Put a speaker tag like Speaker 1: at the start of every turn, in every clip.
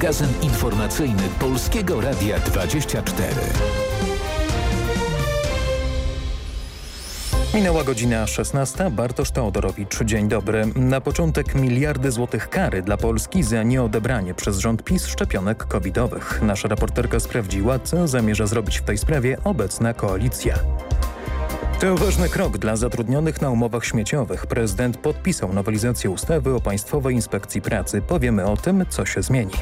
Speaker 1: Magazyn informacyjny Polskiego Radia 24.
Speaker 2: Minęła godzina 16. Bartosz Teodorowicz. Dzień dobry. Na początek miliardy złotych kary dla Polski za nieodebranie przez rząd PiS szczepionek covidowych. Nasza reporterka sprawdziła, co zamierza zrobić w tej sprawie obecna koalicja. To ważny krok dla zatrudnionych na umowach śmieciowych. Prezydent podpisał nowelizację ustawy o Państwowej Inspekcji Pracy. Powiemy o tym, co się zmieni.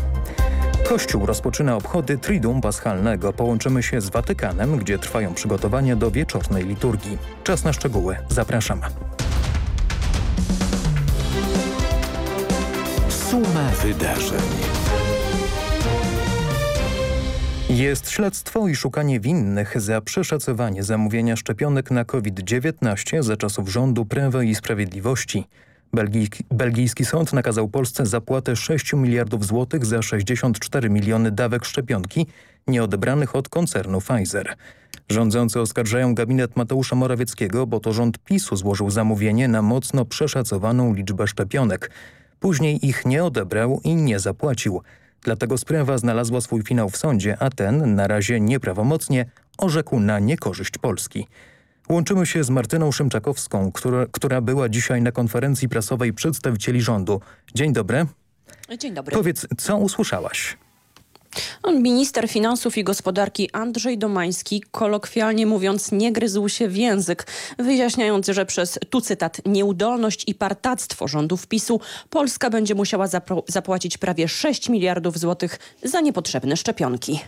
Speaker 2: Kościół rozpoczyna obchody Triduum Paschalnego. Połączymy się z Watykanem, gdzie trwają przygotowania do wieczornej liturgii. Czas na szczegóły. Zapraszam.
Speaker 1: Suma wydarzeń.
Speaker 2: Jest śledztwo i szukanie winnych za przeszacowanie zamówienia szczepionek na COVID-19 za czasów rządu Prawa i Sprawiedliwości. Belgijski, belgijski sąd nakazał Polsce zapłatę 6 miliardów złotych za 64 miliony dawek szczepionki nieodebranych od koncernu Pfizer. Rządzący oskarżają gabinet Mateusza Morawieckiego, bo to rząd PiSu złożył zamówienie na mocno przeszacowaną liczbę szczepionek. Później ich nie odebrał i nie zapłacił. Dlatego sprawa znalazła swój finał w sądzie, a ten, na razie nieprawomocnie, orzekł na niekorzyść Polski. Łączymy się z Martyną Szymczakowską, która, która była dzisiaj na konferencji prasowej przedstawicieli rządu. Dzień dobry.
Speaker 3: Dzień dobry.
Speaker 2: Powiedz, co usłyszałaś?
Speaker 3: Minister Finansów i Gospodarki Andrzej Domański, kolokwialnie mówiąc, nie gryzł się w język, wyjaśniając, że przez, tu cytat, nieudolność i partactwo rządów PiSu Polska będzie musiała zapłacić prawie 6 miliardów złotych za niepotrzebne szczepionki.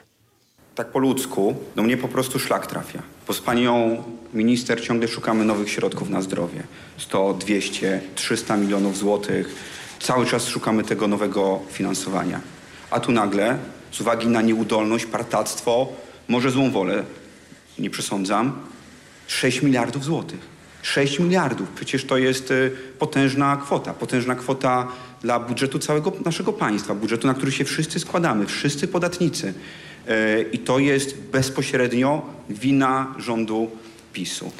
Speaker 4: Tak po ludzku, no mnie po prostu szlak trafia. Bo z panią minister ciągle szukamy nowych środków na zdrowie. 100, 200, 300 milionów złotych. Cały czas szukamy tego nowego finansowania. A tu nagle z uwagi na nieudolność, partactwo, może złą wolę, nie przesądzam, 6 miliardów złotych. 6 miliardów, przecież to jest y, potężna kwota, potężna kwota dla budżetu całego naszego państwa, budżetu, na który się wszyscy składamy, wszyscy podatnicy. Y, I to jest bezpośrednio wina rządu PiSu.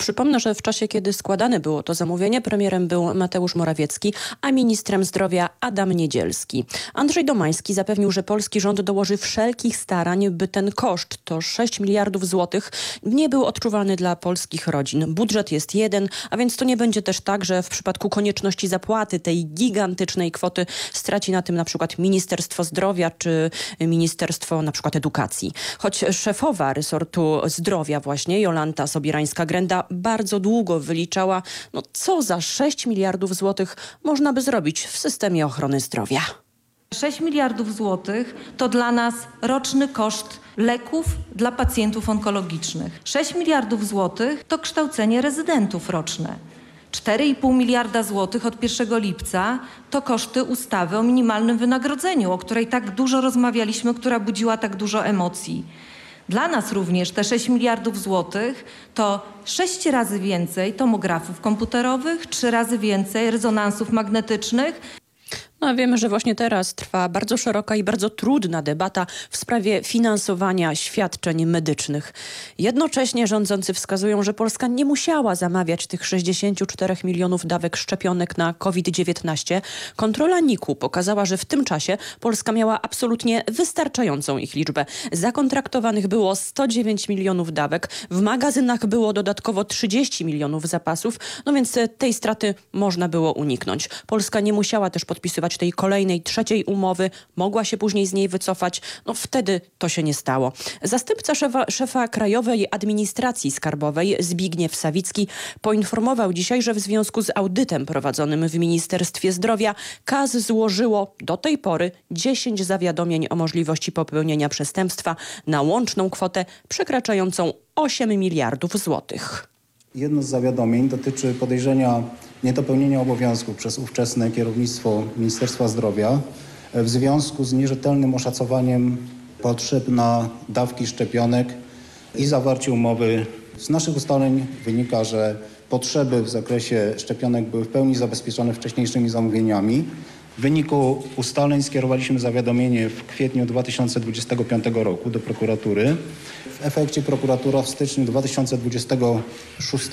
Speaker 3: Przypomnę, że w czasie, kiedy składane było to zamówienie, premierem był Mateusz Morawiecki, a ministrem zdrowia Adam Niedzielski. Andrzej Domański zapewnił, że polski rząd dołoży wszelkich starań, by ten koszt, to 6 miliardów złotych, nie był odczuwalny dla polskich rodzin. Budżet jest jeden, a więc to nie będzie też tak, że w przypadku konieczności zapłaty tej gigantycznej kwoty straci na tym na przykład Ministerstwo Zdrowia czy Ministerstwo na przykład Edukacji. Choć szefowa resortu zdrowia właśnie, Jolanta Sobierańska-Grenda, bardzo długo wyliczała, no co za 6 miliardów złotych można by zrobić w systemie ochrony zdrowia.
Speaker 5: 6 miliardów złotych to dla nas roczny koszt leków dla pacjentów onkologicznych. 6 miliardów złotych to kształcenie rezydentów roczne. 4,5 miliarda złotych od 1 lipca to koszty ustawy o minimalnym wynagrodzeniu, o której tak dużo rozmawialiśmy, która budziła tak dużo emocji. Dla nas również te 6 miliardów złotych to 6 razy więcej tomografów komputerowych, 3 razy więcej rezonansów magnetycznych,
Speaker 3: no a wiemy, że właśnie teraz trwa bardzo szeroka i bardzo trudna debata w sprawie finansowania świadczeń medycznych. Jednocześnie rządzący wskazują, że Polska nie musiała zamawiać tych 64 milionów dawek szczepionek na COVID-19. Kontrola NIK-u pokazała, że w tym czasie Polska miała absolutnie wystarczającą ich liczbę. Zakontraktowanych było 109 milionów dawek, w magazynach było dodatkowo 30 milionów zapasów, no więc tej straty można było uniknąć. Polska nie musiała też podpisywać tej kolejnej, trzeciej umowy, mogła się później z niej wycofać. No wtedy to się nie stało. Zastępca szefa, szefa Krajowej Administracji Skarbowej Zbigniew Sawicki poinformował dzisiaj, że w związku z audytem prowadzonym w Ministerstwie Zdrowia KAS złożyło do tej pory 10 zawiadomień o możliwości popełnienia przestępstwa na łączną kwotę przekraczającą 8 miliardów złotych.
Speaker 6: Jedno z zawiadomień dotyczy podejrzenia niedopełnienia obowiązków przez ówczesne kierownictwo Ministerstwa Zdrowia w związku z nierzetelnym oszacowaniem potrzeb na dawki szczepionek i zawarcie umowy. Z naszych ustaleń wynika, że potrzeby w zakresie szczepionek były w pełni zabezpieczone wcześniejszymi zamówieniami. W wyniku ustaleń skierowaliśmy zawiadomienie w kwietniu 2025 roku do prokuratury. W efekcie prokuratura w styczniu 2026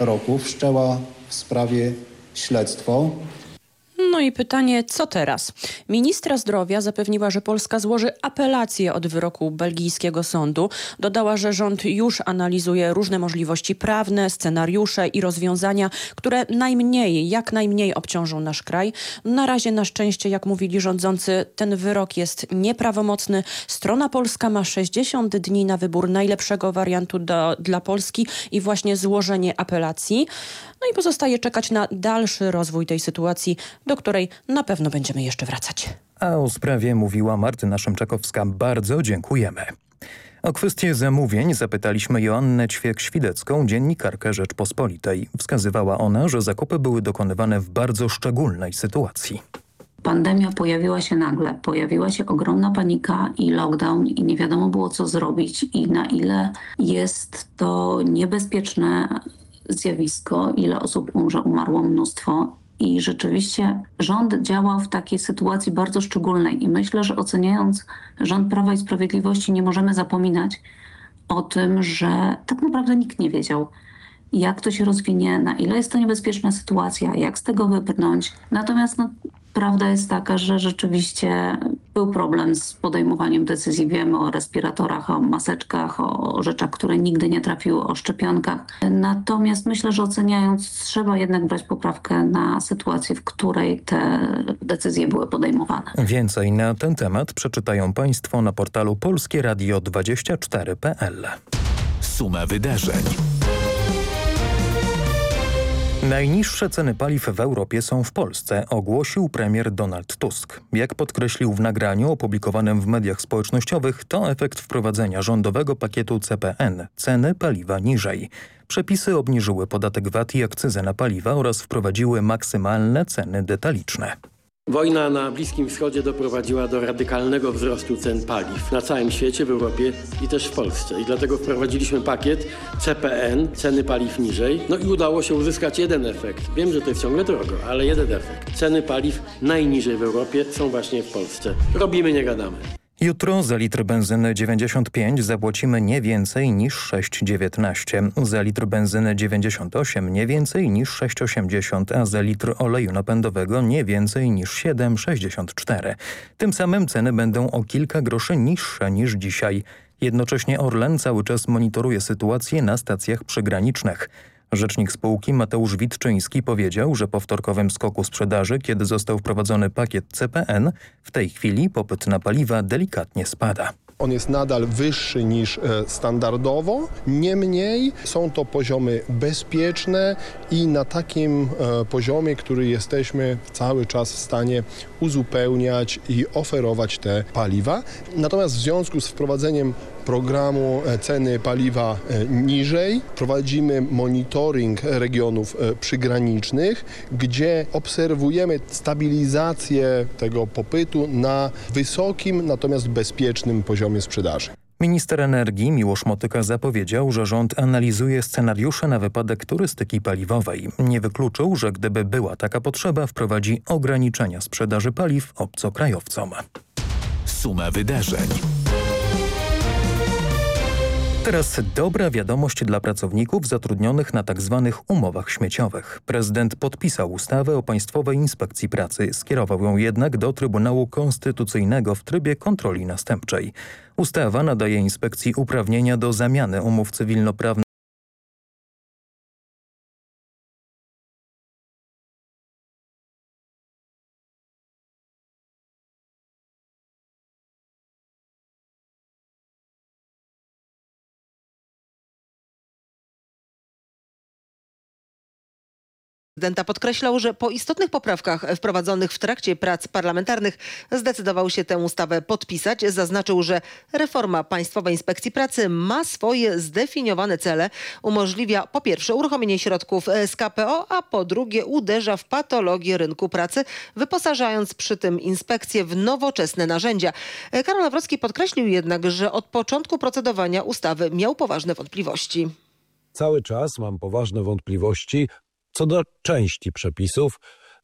Speaker 6: roku wszczęła w sprawie śledztwo.
Speaker 3: No i pytanie, co teraz? Ministra zdrowia zapewniła, że Polska złoży apelację od wyroku belgijskiego sądu. Dodała, że rząd już analizuje różne możliwości prawne, scenariusze i rozwiązania, które najmniej, jak najmniej obciążą nasz kraj. Na razie na szczęście, jak mówili rządzący, ten wyrok jest nieprawomocny. Strona polska ma 60 dni na wybór najlepszego wariantu do, dla Polski i właśnie złożenie apelacji. No i pozostaje czekać na dalszy rozwój tej sytuacji, do której na pewno będziemy jeszcze wracać.
Speaker 2: A o sprawie mówiła Martyna Szymczakowska. Bardzo dziękujemy. O kwestię zamówień zapytaliśmy Joannę Ćwiek-Świdecką, dziennikarkę Rzeczpospolitej. Wskazywała ona, że zakupy były dokonywane w bardzo szczególnej sytuacji.
Speaker 7: Pandemia pojawiła się nagle, pojawiła się ogromna panika i lockdown i nie wiadomo było co zrobić i na ile jest to niebezpieczne zjawisko, ile osób umrze, umarło mnóstwo i rzeczywiście rząd działał w takiej sytuacji bardzo szczególnej. I myślę, że oceniając rząd Prawa i Sprawiedliwości nie możemy zapominać o tym, że tak naprawdę nikt nie wiedział, jak to się rozwinie, na ile jest to niebezpieczna sytuacja, jak z tego wybrnąć. Natomiast no, prawda jest taka, że rzeczywiście był problem z podejmowaniem decyzji. Wiemy o respiratorach, o maseczkach, o rzeczach, które nigdy nie trafiły, o szczepionkach. Natomiast myślę, że oceniając, trzeba jednak brać poprawkę na sytuację, w której te decyzje były podejmowane.
Speaker 2: Więcej na ten temat przeczytają Państwo na portalu polskieradio24.pl.
Speaker 1: Suma wydarzeń.
Speaker 2: Najniższe ceny paliw w Europie są w Polsce, ogłosił premier Donald Tusk. Jak podkreślił w nagraniu opublikowanym w mediach społecznościowych, to efekt wprowadzenia rządowego pakietu CPN – ceny paliwa niżej. Przepisy obniżyły podatek VAT i akcyzę na paliwa oraz wprowadziły maksymalne ceny detaliczne.
Speaker 8: Wojna na Bliskim Wschodzie doprowadziła do radykalnego wzrostu cen paliw na całym świecie, w Europie i też w Polsce. I dlatego wprowadziliśmy pakiet CPN, ceny paliw niżej. No i udało się uzyskać jeden efekt. Wiem, że to jest ciągle drogo, ale jeden efekt. Ceny paliw najniżej w Europie są właśnie w Polsce. Robimy, nie gadamy.
Speaker 2: Jutro za litr benzyny 95 zapłacimy nie więcej niż 6,19, za litr benzyny 98 nie więcej niż 6,80, a za litr oleju napędowego nie więcej niż 7,64. Tym samym ceny będą o kilka groszy niższe niż dzisiaj. Jednocześnie Orlen cały czas monitoruje sytuację na stacjach przygranicznych. Rzecznik spółki Mateusz Witczyński powiedział, że po wtorkowym skoku sprzedaży, kiedy został wprowadzony pakiet CPN, w tej chwili popyt na paliwa delikatnie spada.
Speaker 9: On jest nadal wyższy niż standardowo, niemniej są to poziomy bezpieczne i na takim poziomie, który jesteśmy cały czas w stanie uzupełniać i oferować te paliwa. Natomiast w związku z wprowadzeniem programu ceny paliwa niżej prowadzimy monitoring regionów przygranicznych, gdzie obserwujemy stabilizację tego popytu na wysokim, natomiast bezpiecznym poziomie sprzedaży.
Speaker 2: Minister energii Miłosz Motyka zapowiedział, że rząd analizuje scenariusze na wypadek turystyki paliwowej. Nie wykluczył, że gdyby była taka potrzeba, wprowadzi ograniczenia sprzedaży paliw obcokrajowcom.
Speaker 1: Suma wydarzeń.
Speaker 2: Teraz dobra wiadomość dla pracowników zatrudnionych na tzw. Tak umowach śmieciowych. Prezydent podpisał ustawę o Państwowej Inspekcji Pracy, skierował ją jednak do Trybunału Konstytucyjnego w trybie kontroli następczej. Ustawa nadaje inspekcji uprawnienia do zamiany umów cywilnoprawnych
Speaker 10: Prezydenta podkreślał, że po istotnych poprawkach wprowadzonych w trakcie prac parlamentarnych zdecydował się tę ustawę podpisać. Zaznaczył, że reforma Państwowej Inspekcji Pracy ma swoje zdefiniowane cele. Umożliwia po pierwsze uruchomienie środków z KPO, a po drugie uderza w patologię rynku pracy, wyposażając przy tym inspekcję w nowoczesne narzędzia. Karol Nawrocki podkreślił jednak, że od początku procedowania ustawy miał poważne wątpliwości.
Speaker 11: Cały czas mam poważne wątpliwości co do części przepisów,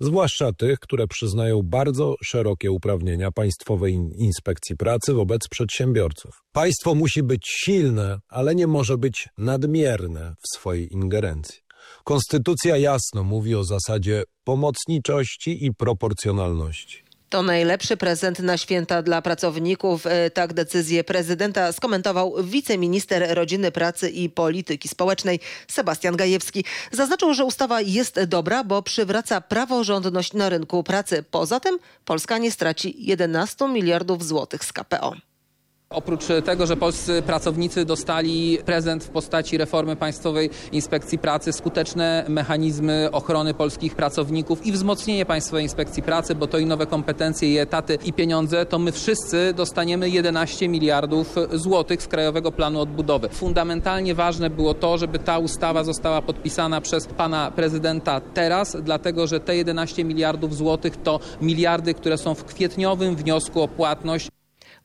Speaker 11: zwłaszcza tych, które przyznają bardzo szerokie uprawnienia Państwowej Inspekcji Pracy wobec przedsiębiorców. Państwo musi być silne, ale nie może być nadmierne w swojej ingerencji. Konstytucja jasno mówi o zasadzie pomocniczości i proporcjonalności.
Speaker 10: To najlepszy prezent na święta dla pracowników. E, tak decyzję prezydenta skomentował wiceminister rodziny, pracy i polityki społecznej Sebastian Gajewski. Zaznaczył, że ustawa jest dobra, bo przywraca praworządność na rynku pracy. Poza tym Polska nie straci 11 miliardów złotych z KPO.
Speaker 12: Oprócz tego, że polscy pracownicy dostali prezent w postaci reformy Państwowej Inspekcji Pracy, skuteczne mechanizmy ochrony polskich pracowników i wzmocnienie Państwowej Inspekcji Pracy, bo to i nowe kompetencje, i etaty, i pieniądze, to my wszyscy dostaniemy 11 miliardów złotych z Krajowego Planu Odbudowy. Fundamentalnie ważne było to, żeby ta ustawa została podpisana przez pana prezydenta teraz, dlatego że te 11 miliardów złotych to miliardy, które są w kwietniowym wniosku o płatność.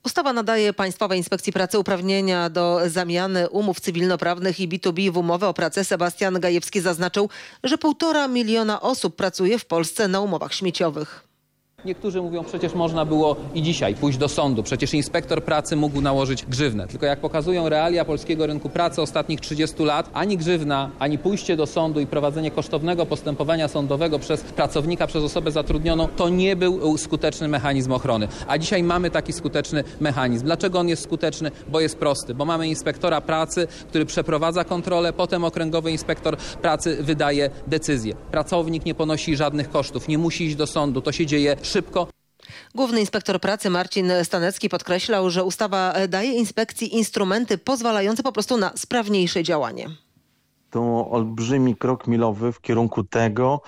Speaker 10: Ustawa nadaje Państwowej Inspekcji Pracy uprawnienia do zamiany umów cywilnoprawnych i B2B w umowę o pracę. Sebastian Gajewski zaznaczył, że półtora miliona osób pracuje w Polsce na umowach śmieciowych.
Speaker 12: Niektórzy mówią, przecież można było i dzisiaj pójść do sądu, przecież inspektor pracy mógł nałożyć grzywnę. Tylko jak pokazują realia polskiego rynku pracy ostatnich 30 lat, ani grzywna, ani pójście do sądu i prowadzenie kosztownego postępowania sądowego przez pracownika, przez osobę zatrudnioną, to nie był skuteczny mechanizm ochrony. A dzisiaj mamy taki skuteczny mechanizm. Dlaczego on jest skuteczny? Bo jest prosty, bo mamy inspektora pracy, który przeprowadza kontrolę, potem okręgowy inspektor pracy wydaje decyzję. Pracownik nie ponosi żadnych kosztów, nie musi iść do sądu, to się dzieje szybko.
Speaker 10: Główny inspektor pracy Marcin Stanecki podkreślał, że ustawa daje inspekcji instrumenty pozwalające po prostu na sprawniejsze działanie.
Speaker 13: To olbrzymi krok milowy w kierunku tego,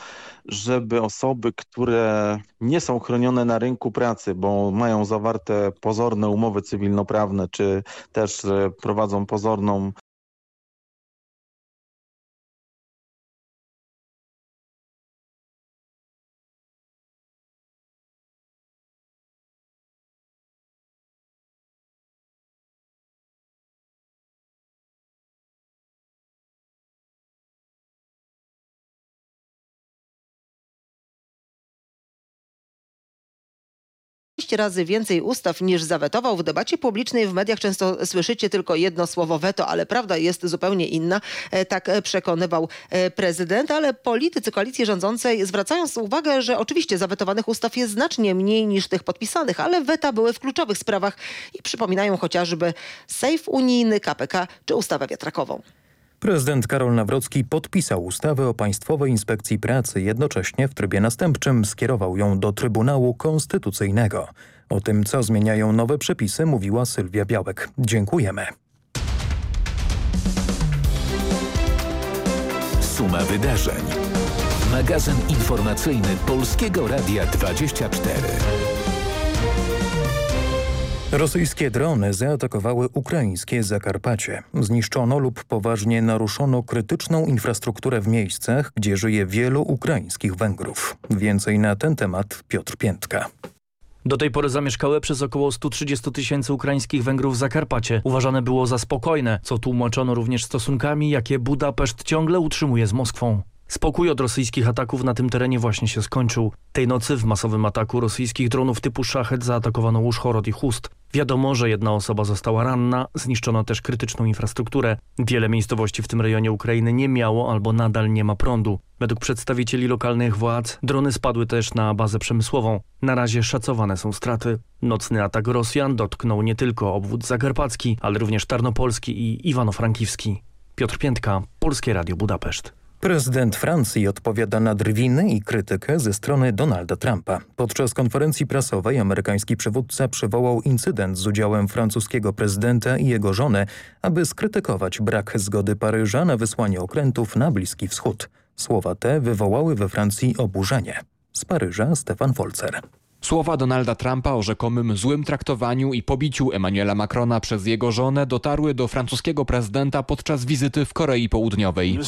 Speaker 13: żeby osoby, które nie są chronione na rynku pracy, bo mają zawarte pozorne umowy cywilnoprawne, czy też prowadzą pozorną
Speaker 10: razy więcej ustaw niż zawetował. W debacie publicznej w mediach często słyszycie tylko jedno słowo weto, ale prawda jest zupełnie inna. E, tak przekonywał e, prezydent, ale politycy koalicji rządzącej zwracają uwagę, że oczywiście zawetowanych ustaw jest znacznie mniej niż tych podpisanych, ale weta były w kluczowych sprawach i przypominają chociażby sejf unijny, KPK czy ustawę wiatrakową.
Speaker 2: Prezydent Karol Nawrocki podpisał ustawę o Państwowej Inspekcji Pracy. Jednocześnie w trybie następczym skierował ją do Trybunału Konstytucyjnego. O tym, co zmieniają nowe przepisy, mówiła Sylwia Białek. Dziękujemy.
Speaker 1: Suma wydarzeń. Magazyn informacyjny Polskiego Radia 24.
Speaker 2: Rosyjskie drony zaatakowały ukraińskie Zakarpacie. Zniszczono lub poważnie naruszono krytyczną infrastrukturę w miejscach, gdzie żyje wielu ukraińskich Węgrów. Więcej na ten temat Piotr Piętka.
Speaker 14: Do tej pory zamieszkałe przez około 130 tysięcy ukraińskich Węgrów Zakarpacie uważane było za spokojne, co tłumaczono również stosunkami, jakie Budapeszt ciągle utrzymuje z Moskwą. Spokój od rosyjskich ataków na tym terenie właśnie się skończył. Tej nocy w masowym ataku rosyjskich dronów typu Szachet zaatakowano Łuszhorod i Chust. Wiadomo, że jedna osoba została ranna, zniszczono też krytyczną infrastrukturę. Wiele miejscowości w tym rejonie Ukrainy nie miało albo nadal nie ma prądu. Według przedstawicieli lokalnych władz drony spadły też na bazę przemysłową. Na razie szacowane są straty. Nocny atak Rosjan dotknął nie tylko obwód zakarpacki, ale również Tarnopolski i Iwano-Frankiwski. Piotr Piętka, Polskie Radio Budapeszt.
Speaker 2: Prezydent Francji odpowiada na drwiny i krytykę ze strony Donalda Trumpa. Podczas konferencji prasowej amerykański przywódca przywołał incydent z udziałem francuskiego prezydenta i jego żony, aby skrytykować brak zgody Paryża na wysłanie okrętów na Bliski Wschód. Słowa te wywołały we Francji oburzenie. Z Paryża Stefan Folzer.
Speaker 15: Słowa Donalda Trumpa o rzekomym złym traktowaniu i pobiciu Emmanuela Macrona przez jego żonę dotarły do francuskiego prezydenta podczas wizyty w Korei Południowej.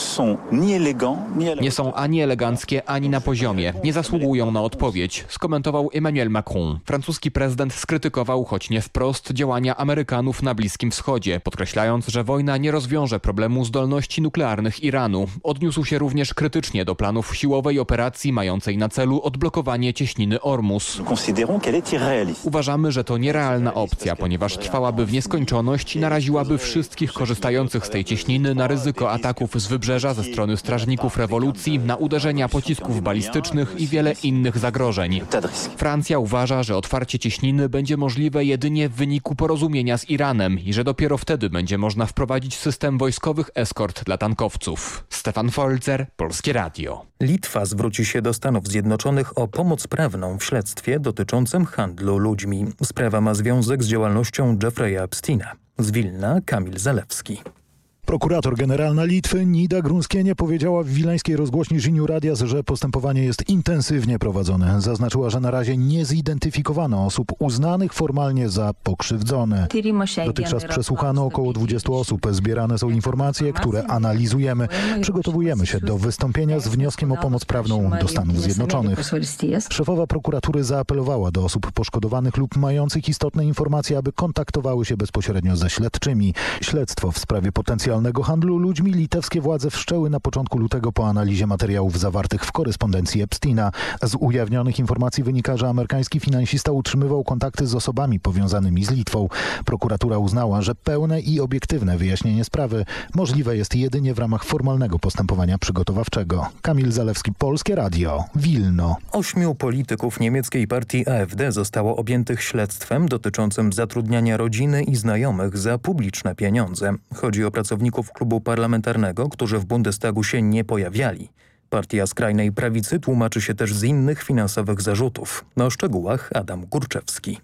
Speaker 15: Nie są ani eleganckie, ani na poziomie. Nie zasługują na odpowiedź, skomentował Emmanuel Macron. Francuski prezydent skrytykował, choć nie wprost, działania Amerykanów na Bliskim Wschodzie, podkreślając, że wojna nie rozwiąże problemu zdolności nuklearnych Iranu. Odniósł się również krytycznie do planów siłowej operacji mającej na celu odblokowanie cieśniny Ormus. Uważamy, że to nierealna opcja, ponieważ trwałaby w nieskończoność i naraziłaby wszystkich korzystających z tej cieśniny na ryzyko ataków z wybrzeża ze strony strażników rewolucji, na uderzenia pocisków balistycznych i wiele innych zagrożeń. Francja uważa, że otwarcie cieśniny będzie możliwe jedynie w wyniku porozumienia z Iranem i że dopiero wtedy będzie można wprowadzić system wojskowych eskort dla tankowców. Stefan Folzer, Polskie Radio.
Speaker 2: Litwa zwróci się do Stanów Zjednoczonych o pomoc prawną w śledztwie dotyczącym handlu ludźmi. Sprawa ma związek z działalnością Jeffrey'a Epsteina. Z Wilna Kamil Zalewski.
Speaker 16: Prokurator generalna Litwy Nida Grunskienie powiedziała w wileńskiej rozgłośni Żiniu Radias, że postępowanie jest intensywnie prowadzone. Zaznaczyła, że na razie nie zidentyfikowano osób uznanych formalnie za pokrzywdzone. Dotychczas przesłuchano około 20 osób. Zbierane są informacje, które analizujemy. Przygotowujemy się do wystąpienia z wnioskiem o pomoc prawną do Stanów Zjednoczonych. Szefowa prokuratury zaapelowała do osób poszkodowanych lub mających istotne informacje, aby kontaktowały się bezpośrednio ze śledczymi. Śledztwo w sprawie potencjalnego nielegalnego handlu ludźmi litewskie władze wszczęły na początku lutego po analizie materiałów zawartych w korespondencji Epsteina. Z ujawnionych informacji wynika, że amerykański finansista utrzymywał kontakty z osobami powiązanymi z Litwą. Prokuratura uznała, że pełne i obiektywne wyjaśnienie sprawy możliwe jest jedynie w ramach formalnego postępowania przygotowawczego. Kamil Zalewski, Polskie Radio, Wilno.
Speaker 2: Ośmiu polityków niemieckiej partii AfD zostało objętych śledztwem dotyczącym zatrudniania rodziny i znajomych za publiczne pieniądze. Chodzi o pracowników pracowników klubu parlamentarnego, którzy w Bundestagu się nie pojawiali. Partia skrajnej prawicy tłumaczy się też z innych finansowych zarzutów. Na szczegółach Adam Kurczewski.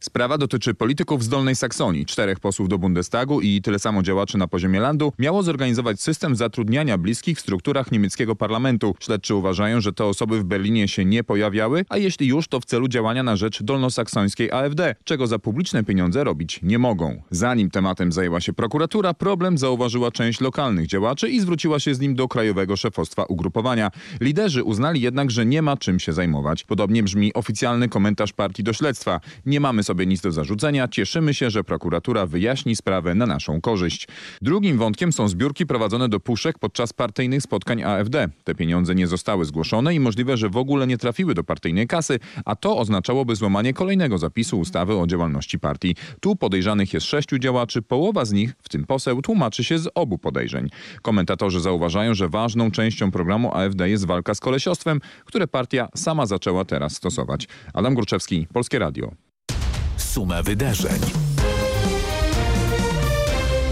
Speaker 17: Sprawa dotyczy polityków z Dolnej Saksonii. Czterech posłów do Bundestagu i tyle samo działaczy na poziomie landu miało zorganizować system zatrudniania bliskich w strukturach niemieckiego parlamentu. Śledczy uważają, że te osoby w Berlinie się nie pojawiały, a jeśli już, to w celu działania na rzecz dolnosaksońskiej AfD, czego za publiczne pieniądze robić nie mogą. Zanim tematem zajęła się prokuratura, problem zauważyła część lokalnych działaczy i zwróciła się z nim do krajowego szefostwa ugrupowania. Liderzy uznali jednak, że nie ma czym się zajmować. Podobnie brzmi oficjalny komentarz partii do śledztwa. Nie mamy sobie nic do zarzucenia. Cieszymy się, że prokuratura wyjaśni sprawę na naszą korzyść. Drugim wątkiem są zbiórki prowadzone do puszek podczas partyjnych spotkań AfD. Te pieniądze nie zostały zgłoszone i możliwe, że w ogóle nie trafiły do partyjnej kasy, a to oznaczałoby złamanie kolejnego zapisu ustawy o działalności partii. Tu podejrzanych jest sześciu działaczy, połowa z nich, w tym poseł, tłumaczy się z obu podejrzeń. Komentatorzy zauważają, że ważną częścią programu AfD jest walka z kolesiostwem, które partia sama zaczęła teraz stosować. Adam Gruczewski, Polskie Radio.
Speaker 1: Suma wydarzeń.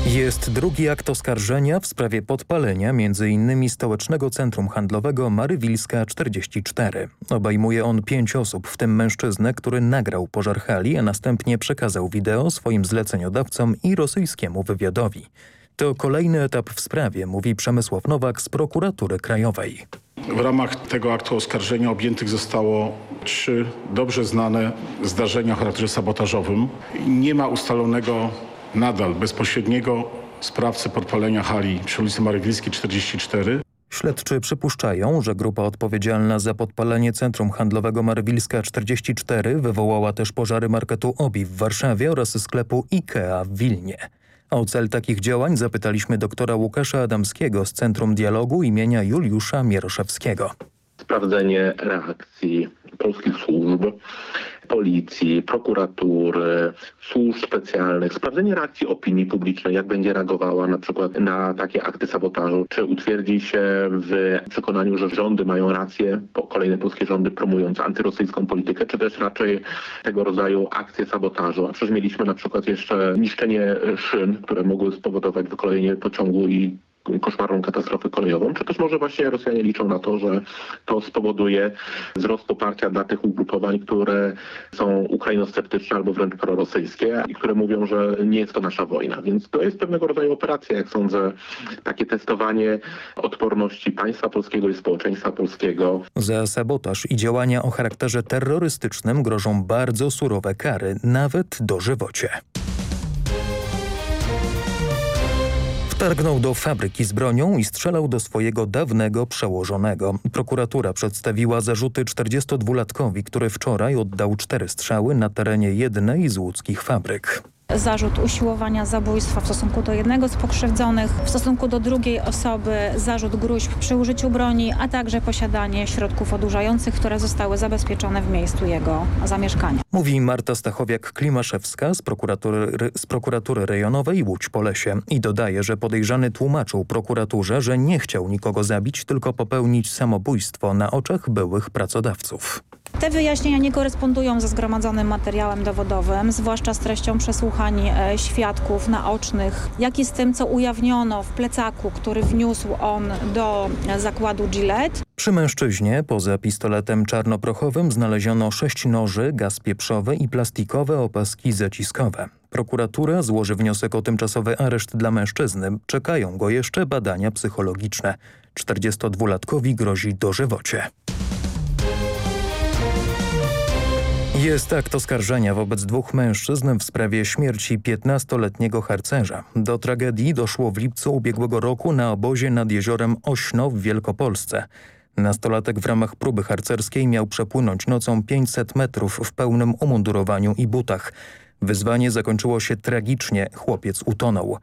Speaker 2: Jest drugi akt oskarżenia w sprawie podpalenia m.in. stołecznego centrum handlowego Marywilska 44. Obejmuje on pięć osób, w tym mężczyznę, który nagrał pożar hali, a następnie przekazał wideo swoim zleceniodawcom i rosyjskiemu wywiadowi. To kolejny etap w sprawie, mówi Przemysław Nowak z prokuratury krajowej.
Speaker 18: W ramach tego aktu oskarżenia objętych zostało trzy dobrze znane zdarzenia o charakterze sabotażowym. Nie ma ustalonego nadal bezpośredniego sprawcy podpalenia hali przy ulicy Marywilskiej 44.
Speaker 2: Śledczy przypuszczają, że grupa odpowiedzialna za podpalenie centrum handlowego Marwilska 44 wywołała też pożary marketu Obi w Warszawie oraz sklepu IKEA w Wilnie. O cel takich działań zapytaliśmy doktora Łukasza Adamskiego z Centrum Dialogu imienia Juliusza Mieroszewskiego.
Speaker 19: Sprawdzenie reakcji polskich służb, policji, prokuratury, służb specjalnych, sprawdzenie reakcji opinii publicznej, jak będzie reagowała na przykład na takie akty sabotażu, czy utwierdzi się w przekonaniu, że rządy mają rację, kolejne polskie rządy promując antyrosyjską politykę, czy też raczej tego rodzaju akcje sabotażu. A przecież mieliśmy na przykład jeszcze niszczenie szyn, które mogły spowodować wykolejenie pociągu i koszmarną katastrofę kolejową, czy też może właśnie Rosjanie liczą na to, że to spowoduje wzrost poparcia dla tych ugrupowań, które są ukrainosceptyczne albo wręcz prorosyjskie i które mówią, że nie jest to nasza wojna. Więc to jest pewnego rodzaju operacja, jak sądzę, takie testowanie odporności państwa polskiego i społeczeństwa polskiego.
Speaker 2: Za sabotaż i działania o charakterze terrorystycznym grożą bardzo surowe kary, nawet dożywocie. Wtargnął do fabryki z bronią i strzelał do swojego dawnego przełożonego. Prokuratura przedstawiła zarzuty 42-latkowi, który wczoraj oddał cztery strzały na terenie jednej z łódzkich fabryk.
Speaker 20: Zarzut usiłowania zabójstwa w stosunku do jednego z pokrzywdzonych, w stosunku do drugiej osoby zarzut gruźb przy użyciu broni, a także posiadanie środków odurzających, które zostały zabezpieczone w miejscu jego zamieszkania.
Speaker 2: Mówi Marta Stachowiak-Klimaszewska z prokuratury, z prokuratury rejonowej Łódź-Polesie i dodaje, że podejrzany tłumaczył prokuraturze, że nie chciał nikogo zabić, tylko popełnić samobójstwo na oczach byłych pracodawców.
Speaker 20: Te wyjaśnienia nie korespondują ze zgromadzonym materiałem dowodowym, zwłaszcza z treścią przesłuchań e, świadków naocznych, jak i z tym, co ujawniono w plecaku, który wniósł on do zakładu Gillette.
Speaker 2: Przy mężczyźnie poza pistoletem czarnoprochowym znaleziono sześć noży, gaz pieprzowy i plastikowe opaski zaciskowe. Prokuratura złoży wniosek o tymczasowy areszt dla mężczyzny. Czekają go jeszcze badania psychologiczne. 42-latkowi grozi dożywocie. Jest akt oskarżenia wobec dwóch mężczyzn w sprawie śmierci 15-letniego harcerza. Do tragedii doszło w lipcu ubiegłego roku na obozie nad jeziorem Ośno w Wielkopolsce. Nastolatek w ramach próby harcerskiej miał przepłynąć nocą 500 metrów w pełnym umundurowaniu i butach. Wyzwanie zakończyło się tragicznie, chłopiec utonął.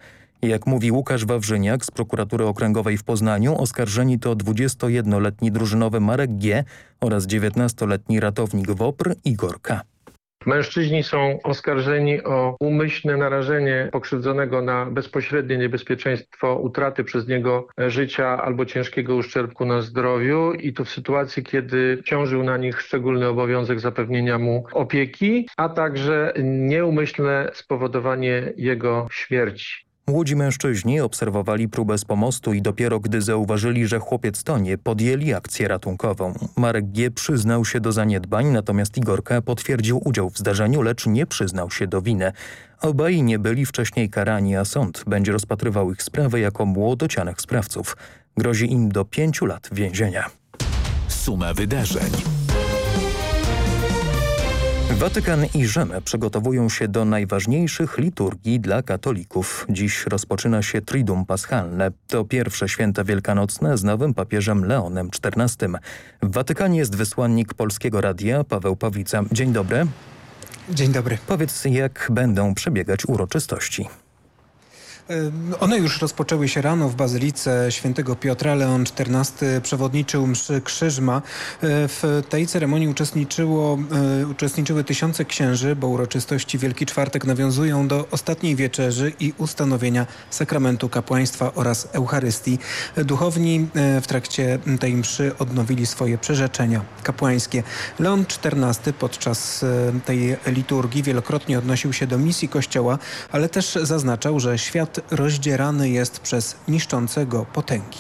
Speaker 2: Jak mówi Łukasz Wawrzyniak z prokuratury okręgowej w Poznaniu, oskarżeni to 21-letni drużynowy Marek G. oraz 19-letni ratownik WOPR Igor K.
Speaker 21: Mężczyźni są oskarżeni o umyślne narażenie pokrzywdzonego na bezpośrednie niebezpieczeństwo utraty przez niego życia albo ciężkiego uszczerbku na zdrowiu i to w sytuacji, kiedy ciążył na nich szczególny obowiązek zapewnienia mu opieki, a także nieumyślne spowodowanie jego śmierci.
Speaker 2: Młodzi mężczyźni obserwowali próbę z pomostu i dopiero gdy zauważyli, że chłopiec tonie, podjęli akcję ratunkową. Marek G. przyznał się do zaniedbań, natomiast Igorka potwierdził udział w zdarzeniu, lecz nie przyznał się do winy. Obaj nie byli wcześniej karani, a sąd będzie rozpatrywał ich sprawę jako młodocianych sprawców. Grozi im do pięciu lat więzienia.
Speaker 1: Suma wydarzeń.
Speaker 2: Watykan i Rzym przygotowują się do najważniejszych liturgii dla katolików. Dziś rozpoczyna się Triduum Paschalne. To pierwsze święta wielkanocne z nowym papieżem Leonem XIV. W Watykanie jest wysłannik Polskiego Radia Paweł Pawica. Dzień dobry.
Speaker 22: Dzień dobry.
Speaker 2: Powiedz, jak będą przebiegać uroczystości?
Speaker 22: One już rozpoczęły się rano w Bazylice Świętego Piotra. Leon XIV przewodniczył mszy Krzyżma. W tej ceremonii uczestniczyło, uczestniczyły tysiące księży, bo uroczystości Wielki Czwartek nawiązują do ostatniej wieczerzy i ustanowienia sakramentu kapłaństwa oraz Eucharystii. Duchowni w trakcie tej mszy odnowili swoje przyrzeczenia kapłańskie. Leon XIV podczas tej liturgii wielokrotnie odnosił się do misji Kościoła, ale też zaznaczał, że świat rozdzierany jest przez niszczącego potęgi.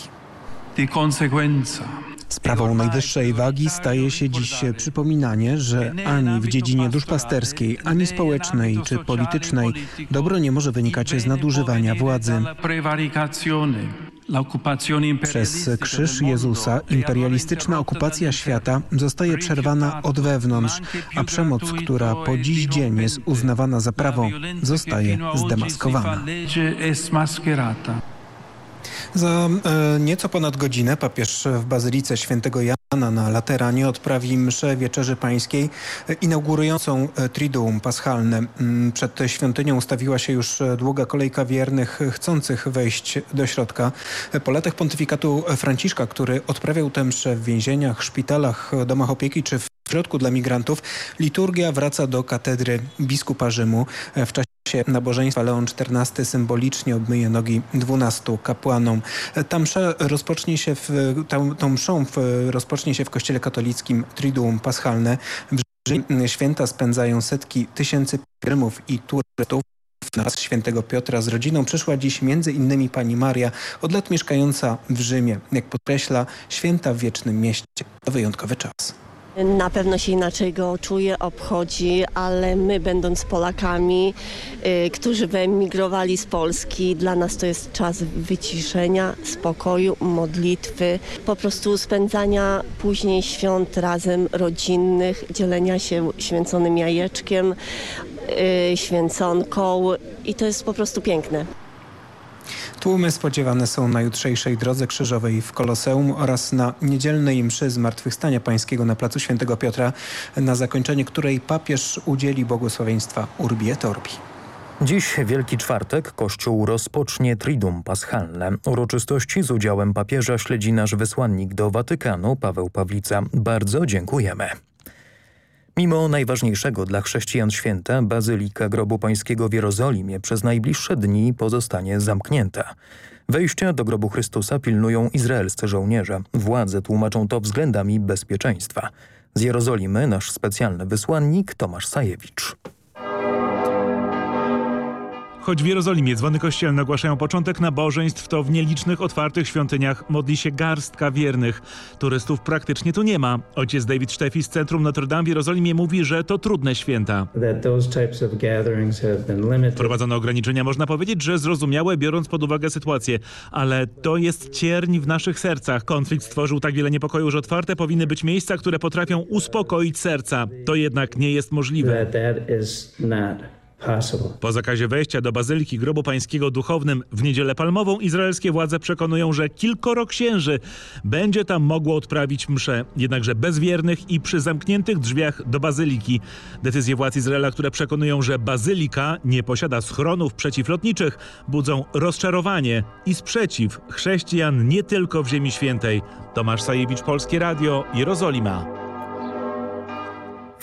Speaker 22: Sprawą najwyższej wagi staje się dziś przypominanie, że ani w dziedzinie duszpasterskiej, ani społecznej czy politycznej dobro nie może wynikać z nadużywania władzy. Przez krzyż Jezusa imperialistyczna okupacja świata zostaje przerwana od wewnątrz, a przemoc, która po dziś dzień jest uznawana za prawo, zostaje zdemaskowana. Za e, nieco ponad godzinę papież w Bazylice Świętego Jana na Lateranie odprawi mszę Wieczerzy Pańskiej inaugurującą Triduum Paschalne. Przed świątynią ustawiła się już długa kolejka wiernych chcących wejść do środka. Po latach pontyfikatu Franciszka, który odprawiał tę mszę w więzieniach, szpitalach, domach opieki czy w środku dla migrantów, liturgia wraca do katedry biskupa Rzymu. W czasie nabożeństwa Leon XIV symbolicznie obmyje nogi dwunastu kapłanom. Ta msza rozpocznie się w, tą, tą mszą w, rozpocznie się w kościele katolickim Triduum Paschalne. W święta spędzają setki tysięcy pielgrzymów i turystów. Na świętego Piotra z rodziną przyszła dziś między innymi pani Maria, od lat mieszkająca w Rzymie. Jak podkreśla, święta w wiecznym mieście to wyjątkowy czas.
Speaker 23: Na pewno się inaczej go czuje, obchodzi, ale my będąc Polakami, y, którzy wyemigrowali z Polski, dla nas to jest czas wyciszenia, spokoju, modlitwy, po prostu spędzania później świąt razem rodzinnych, dzielenia się święconym jajeczkiem, y, święconką i to jest po prostu piękne.
Speaker 22: Tłumy spodziewane są na jutrzejszej drodze krzyżowej w Koloseum oraz na niedzielnej mszy Zmartwychwstania Pańskiego na placu Świętego Piotra, na zakończenie której papież udzieli błogosławieństwa Urbi et Orbi.
Speaker 2: Dziś Wielki Czwartek Kościół rozpocznie Triduum Paschalne. Uroczystości z udziałem papieża śledzi nasz wysłannik do Watykanu Paweł Pawlica. Bardzo dziękujemy. Mimo najważniejszego dla chrześcijan święta, Bazylika Grobu Pańskiego w Jerozolimie przez najbliższe dni pozostanie zamknięta. Wejścia do grobu Chrystusa pilnują izraelscy żołnierze. Władze tłumaczą to względami bezpieczeństwa. Z Jerozolimy nasz specjalny wysłannik Tomasz Sajewicz.
Speaker 24: Choć w Jerozolimie dzwony kościelne ogłaszają początek nabożeństw, to w nielicznych otwartych świątyniach modli się garstka wiernych. Turystów praktycznie tu nie ma. Ojciec David Steffi z Centrum Notre Dame w Jerozolimie mówi, że to trudne święta. Wprowadzono ograniczenia, można powiedzieć, że zrozumiałe, biorąc pod uwagę sytuację. Ale to jest cierń w naszych sercach. Konflikt stworzył tak wiele niepokoju, że otwarte powinny być miejsca, które potrafią uspokoić serca. To jednak nie jest możliwe. Po zakazie wejścia do Bazyliki Grobu Pańskiego duchownym w Niedzielę Palmową izraelskie władze przekonują, że kilkoro księży będzie tam mogło odprawić mszę, jednakże bez wiernych i przy zamkniętych drzwiach do Bazyliki. Decyzje władz Izraela, które przekonują, że Bazylika nie posiada schronów przeciwlotniczych, budzą rozczarowanie i sprzeciw chrześcijan nie tylko w Ziemi Świętej. Tomasz Sajewicz, Polskie Radio, Jerozolima.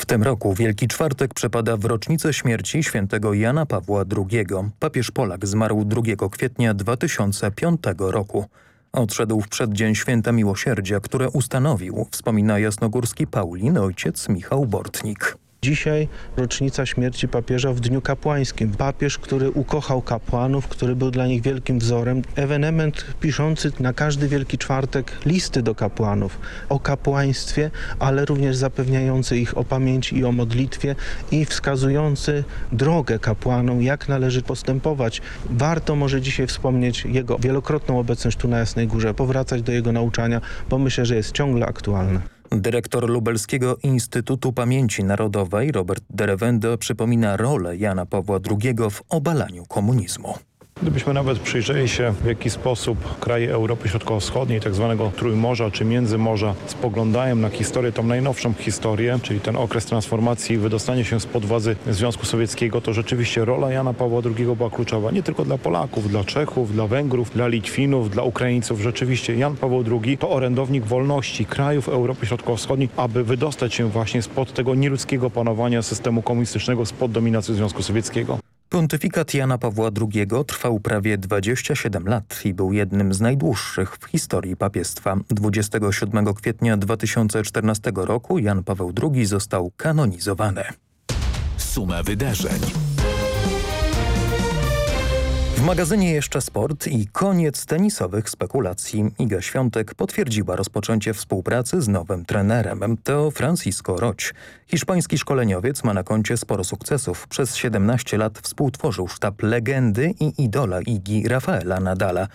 Speaker 2: W tym roku Wielki Czwartek przepada w rocznicę śmierci świętego Jana Pawła II. Papież Polak zmarł 2 kwietnia 2005 roku. Odszedł w przeddzień Święta Miłosierdzia, które ustanowił, wspomina jasnogórski Paulin ojciec Michał Bortnik.
Speaker 25: Dzisiaj rocznica śmierci papieża w Dniu Kapłańskim. Papież, który ukochał kapłanów, który był dla nich wielkim wzorem. Ewenement piszący na każdy Wielki Czwartek listy do kapłanów o kapłaństwie, ale również zapewniający ich o pamięci i o modlitwie i wskazujący drogę kapłanom, jak należy postępować. Warto może dzisiaj wspomnieć jego wielokrotną obecność tu na Jasnej Górze, powracać do jego nauczania, bo myślę, że jest ciągle aktualne.
Speaker 2: Dyrektor Lubelskiego Instytutu Pamięci Narodowej Robert Derewenda przypomina rolę Jana Pawła II w obalaniu komunizmu.
Speaker 26: Gdybyśmy nawet przyjrzeli się, w jaki sposób kraje Europy Środkowo-Wschodniej, tak zwanego Trójmorza czy Międzymorza, spoglądają na historię, tą najnowszą historię, czyli ten okres transformacji, wydostanie się spod władzy Związku Sowieckiego, to rzeczywiście rola Jana Pawła II była kluczowa. Nie tylko dla Polaków, dla Czechów, dla Węgrów, dla Litwinów, dla Ukraińców. Rzeczywiście Jan Paweł II to orędownik wolności krajów Europy Środkowo-Wschodniej, aby wydostać się właśnie spod tego nieludzkiego panowania systemu komunistycznego, spod dominacji Związku Sowieckiego.
Speaker 2: Pontyfikat Jana Pawła II trwał prawie 27 lat i był jednym z najdłuższych w historii papiestwa. 27 kwietnia 2014 roku Jan Paweł II został kanonizowany.
Speaker 1: Suma wydarzeń.
Speaker 2: W magazynie jeszcze sport i koniec tenisowych spekulacji. Iga Świątek potwierdziła rozpoczęcie współpracy z nowym trenerem. To Francisco Roć. Hiszpański szkoleniowiec ma na koncie sporo sukcesów. Przez 17 lat współtworzył sztab legendy i idola Igi Rafaela Nadala.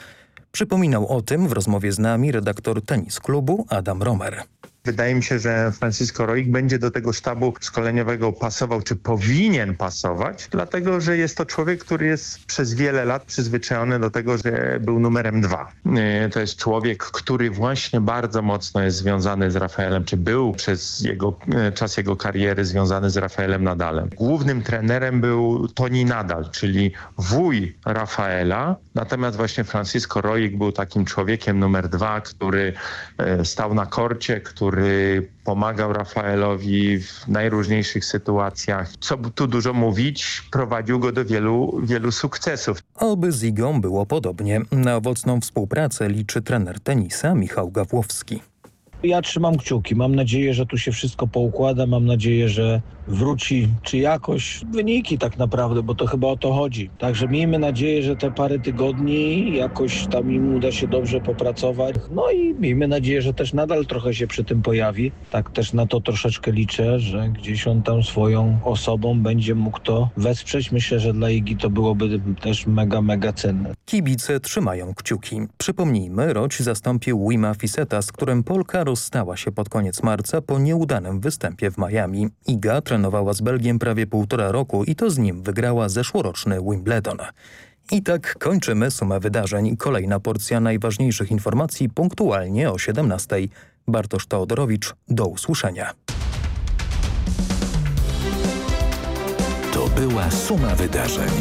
Speaker 2: Przypominał o tym w rozmowie z nami redaktor tenis klubu Adam Romer.
Speaker 27: Wydaje mi się, że Francisco Roig będzie do tego sztabu szkoleniowego pasował, czy powinien pasować, dlatego że jest to człowiek, który jest przez wiele lat przyzwyczajony do tego, że był numerem dwa. E, to jest człowiek, który właśnie bardzo mocno jest związany z Rafaelem, czy był przez jego, e, czas jego kariery związany z Rafaelem Nadalem. Głównym trenerem był Toni Nadal, czyli wuj Rafaela, natomiast właśnie Francisco Roig był takim człowiekiem numer dwa, który e, stał na korcie, który który pomagał Rafaelowi w najróżniejszych sytuacjach. Co tu dużo mówić, prowadził go do wielu, wielu sukcesów.
Speaker 2: Oby z Igą było podobnie. Na owocną współpracę liczy trener tenisa Michał Gawłowski.
Speaker 28: Ja trzymam kciuki. Mam nadzieję, że tu się wszystko poukłada. Mam nadzieję, że wróci czy jakoś wyniki tak naprawdę, bo to chyba o to chodzi. Także miejmy nadzieję, że te parę tygodni jakoś tam im uda się dobrze popracować. No i miejmy nadzieję, że też nadal trochę się przy tym pojawi. Tak też na to troszeczkę liczę, że gdzieś on tam swoją osobą będzie mógł to wesprzeć. Myślę, że dla Igi to byłoby też mega, mega cenne.
Speaker 2: Kibice trzymają kciuki. Przypomnijmy, Roć zastąpił Wima Fiseta, z którym Polka rozstała się pod koniec marca po nieudanym występie w Miami. Iga trenowała z Belgiem prawie półtora roku i to z nim wygrała zeszłoroczny Wimbledon. I tak kończymy sumę wydarzeń. Kolejna porcja najważniejszych informacji punktualnie o 17. Bartosz Teodorowicz, do usłyszenia.
Speaker 1: To była suma wydarzeń.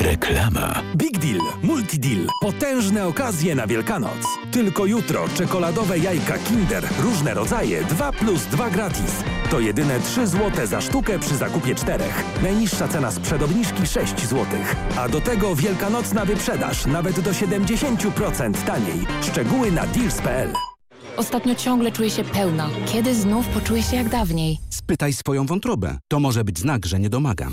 Speaker 1: Reklama.
Speaker 29: Big Deal, Multideal. Potężne okazje na Wielkanoc. Tylko jutro czekoladowe jajka Kinder. Różne rodzaje 2 plus 2 gratis. To jedyne 3 zł za sztukę przy zakupie czterech. Najniższa cena sprzed obniżki 6 zł. A do tego wielkanocna wyprzedaż nawet do 70% taniej. Szczegóły na deals.pl.
Speaker 30: Ostatnio ciągle czuję się pełna. Kiedy znów poczuję się jak dawniej?
Speaker 31: Spytaj swoją wątrobę. To może być znak, że nie domagam.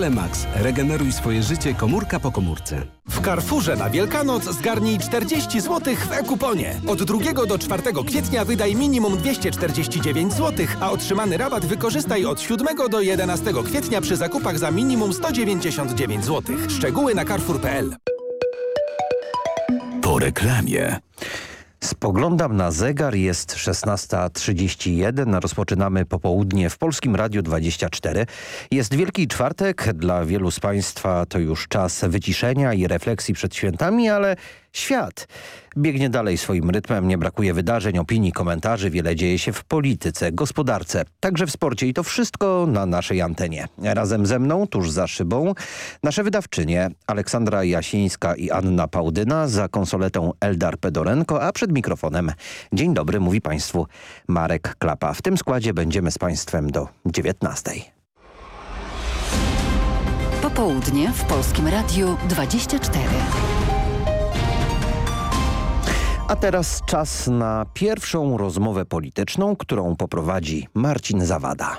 Speaker 31: Max. Regeneruj swoje życie komórka po komórce.
Speaker 29: W Carrefourze na Wielkanoc zgarnij 40 zł w e-kuponie. Od 2 do 4 kwietnia wydaj minimum 249 zł, a otrzymany rabat wykorzystaj od 7 do 11 kwietnia przy zakupach za minimum 199 zł. Szczegóły na carrefour.pl
Speaker 1: Po reklamie.
Speaker 32: Spoglądam na zegar, jest 16.31, rozpoczynamy popołudnie w Polskim Radiu 24. Jest Wielki Czwartek, dla wielu z Państwa to już czas wyciszenia i refleksji przed świętami, ale świat biegnie dalej swoim rytmem, nie brakuje wydarzeń, opinii, komentarzy, wiele dzieje się w polityce, gospodarce, także w sporcie i to wszystko na naszej antenie. Razem ze mną, tuż za szybą, nasze wydawczynie Aleksandra Jasińska i Anna Pałdyna, za konsoletą Eldar Pedorenko, a przed mikrofonem dzień dobry, mówi Państwu Marek Klapa. W tym składzie będziemy z Państwem do 19.
Speaker 33: Popołudnie w Polskim Radiu 24.
Speaker 32: A teraz czas na pierwszą rozmowę polityczną, którą poprowadzi Marcin Zawada.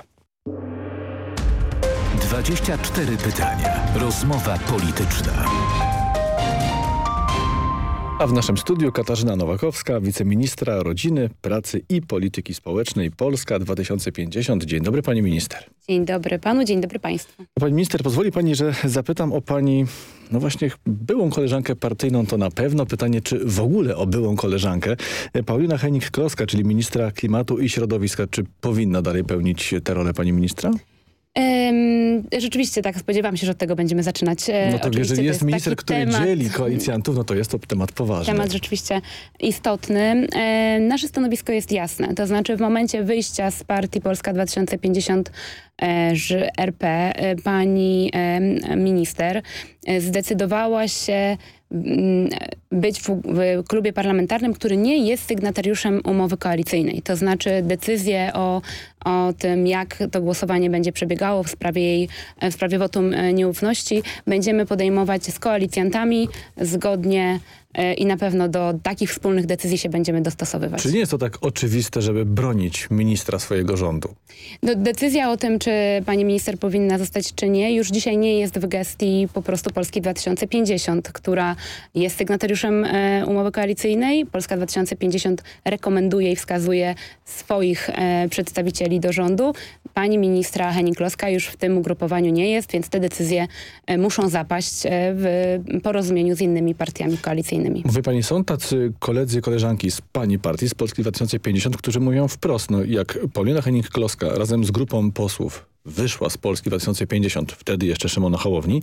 Speaker 1: 24 pytania. Rozmowa polityczna.
Speaker 34: A w naszym studiu Katarzyna Nowakowska, wiceministra rodziny, pracy i polityki społecznej Polska 2050. Dzień dobry pani minister.
Speaker 35: Dzień dobry panu, dzień dobry państwu.
Speaker 34: Pani minister, pozwoli pani, że zapytam o pani, no właśnie byłą koleżankę partyjną to na pewno. Pytanie, czy w ogóle o byłą koleżankę. Paulina Henik-Kloska, czyli ministra klimatu i środowiska, czy powinna dalej pełnić tę rolę pani ministra?
Speaker 35: Rzeczywiście tak, spodziewam się, że od tego będziemy zaczynać.
Speaker 34: No to jeżeli jest, jest minister, który temat, dzieli koalicjantów, no to jest to temat poważny.
Speaker 35: Temat rzeczywiście istotny. E, nasze stanowisko jest jasne, to znaczy w momencie wyjścia z partii Polska 2050 e, RP e, pani e, minister e, zdecydowała się być w, w, klubie parlamentarnym, który nie jest sygnatariuszem umowy koalicyjnej. To znaczy decyzję o, o tym, jak to głosowanie będzie przebiegało w sprawie jej, w sprawie wotum nieufności będziemy podejmować z koalicjantami zgodnie i na pewno do takich wspólnych decyzji się będziemy dostosowywać.
Speaker 34: Czy nie jest to tak oczywiste, żeby bronić ministra swojego rządu?
Speaker 35: No, decyzja o tym, czy pani minister powinna zostać, czy nie, już dzisiaj nie jest w gestii po prostu Polski 2050, która jest sygnatariuszem e, umowy koalicyjnej. Polska 2050 rekomenduje i wskazuje swoich e, przedstawicieli do rządu. Pani ministra Henning-Kloska już w tym ugrupowaniu nie jest, więc te decyzje e, muszą zapaść e, w porozumieniu z innymi partiami koalicyjnymi.
Speaker 34: Mówi pani, są tacy koledzy, koleżanki z pani partii, z Polski 2050, którzy mówią wprost, no jak Paulina Henning-Kloska razem z grupą posłów wyszła z Polski 2050, wtedy jeszcze Szymona Hołowni,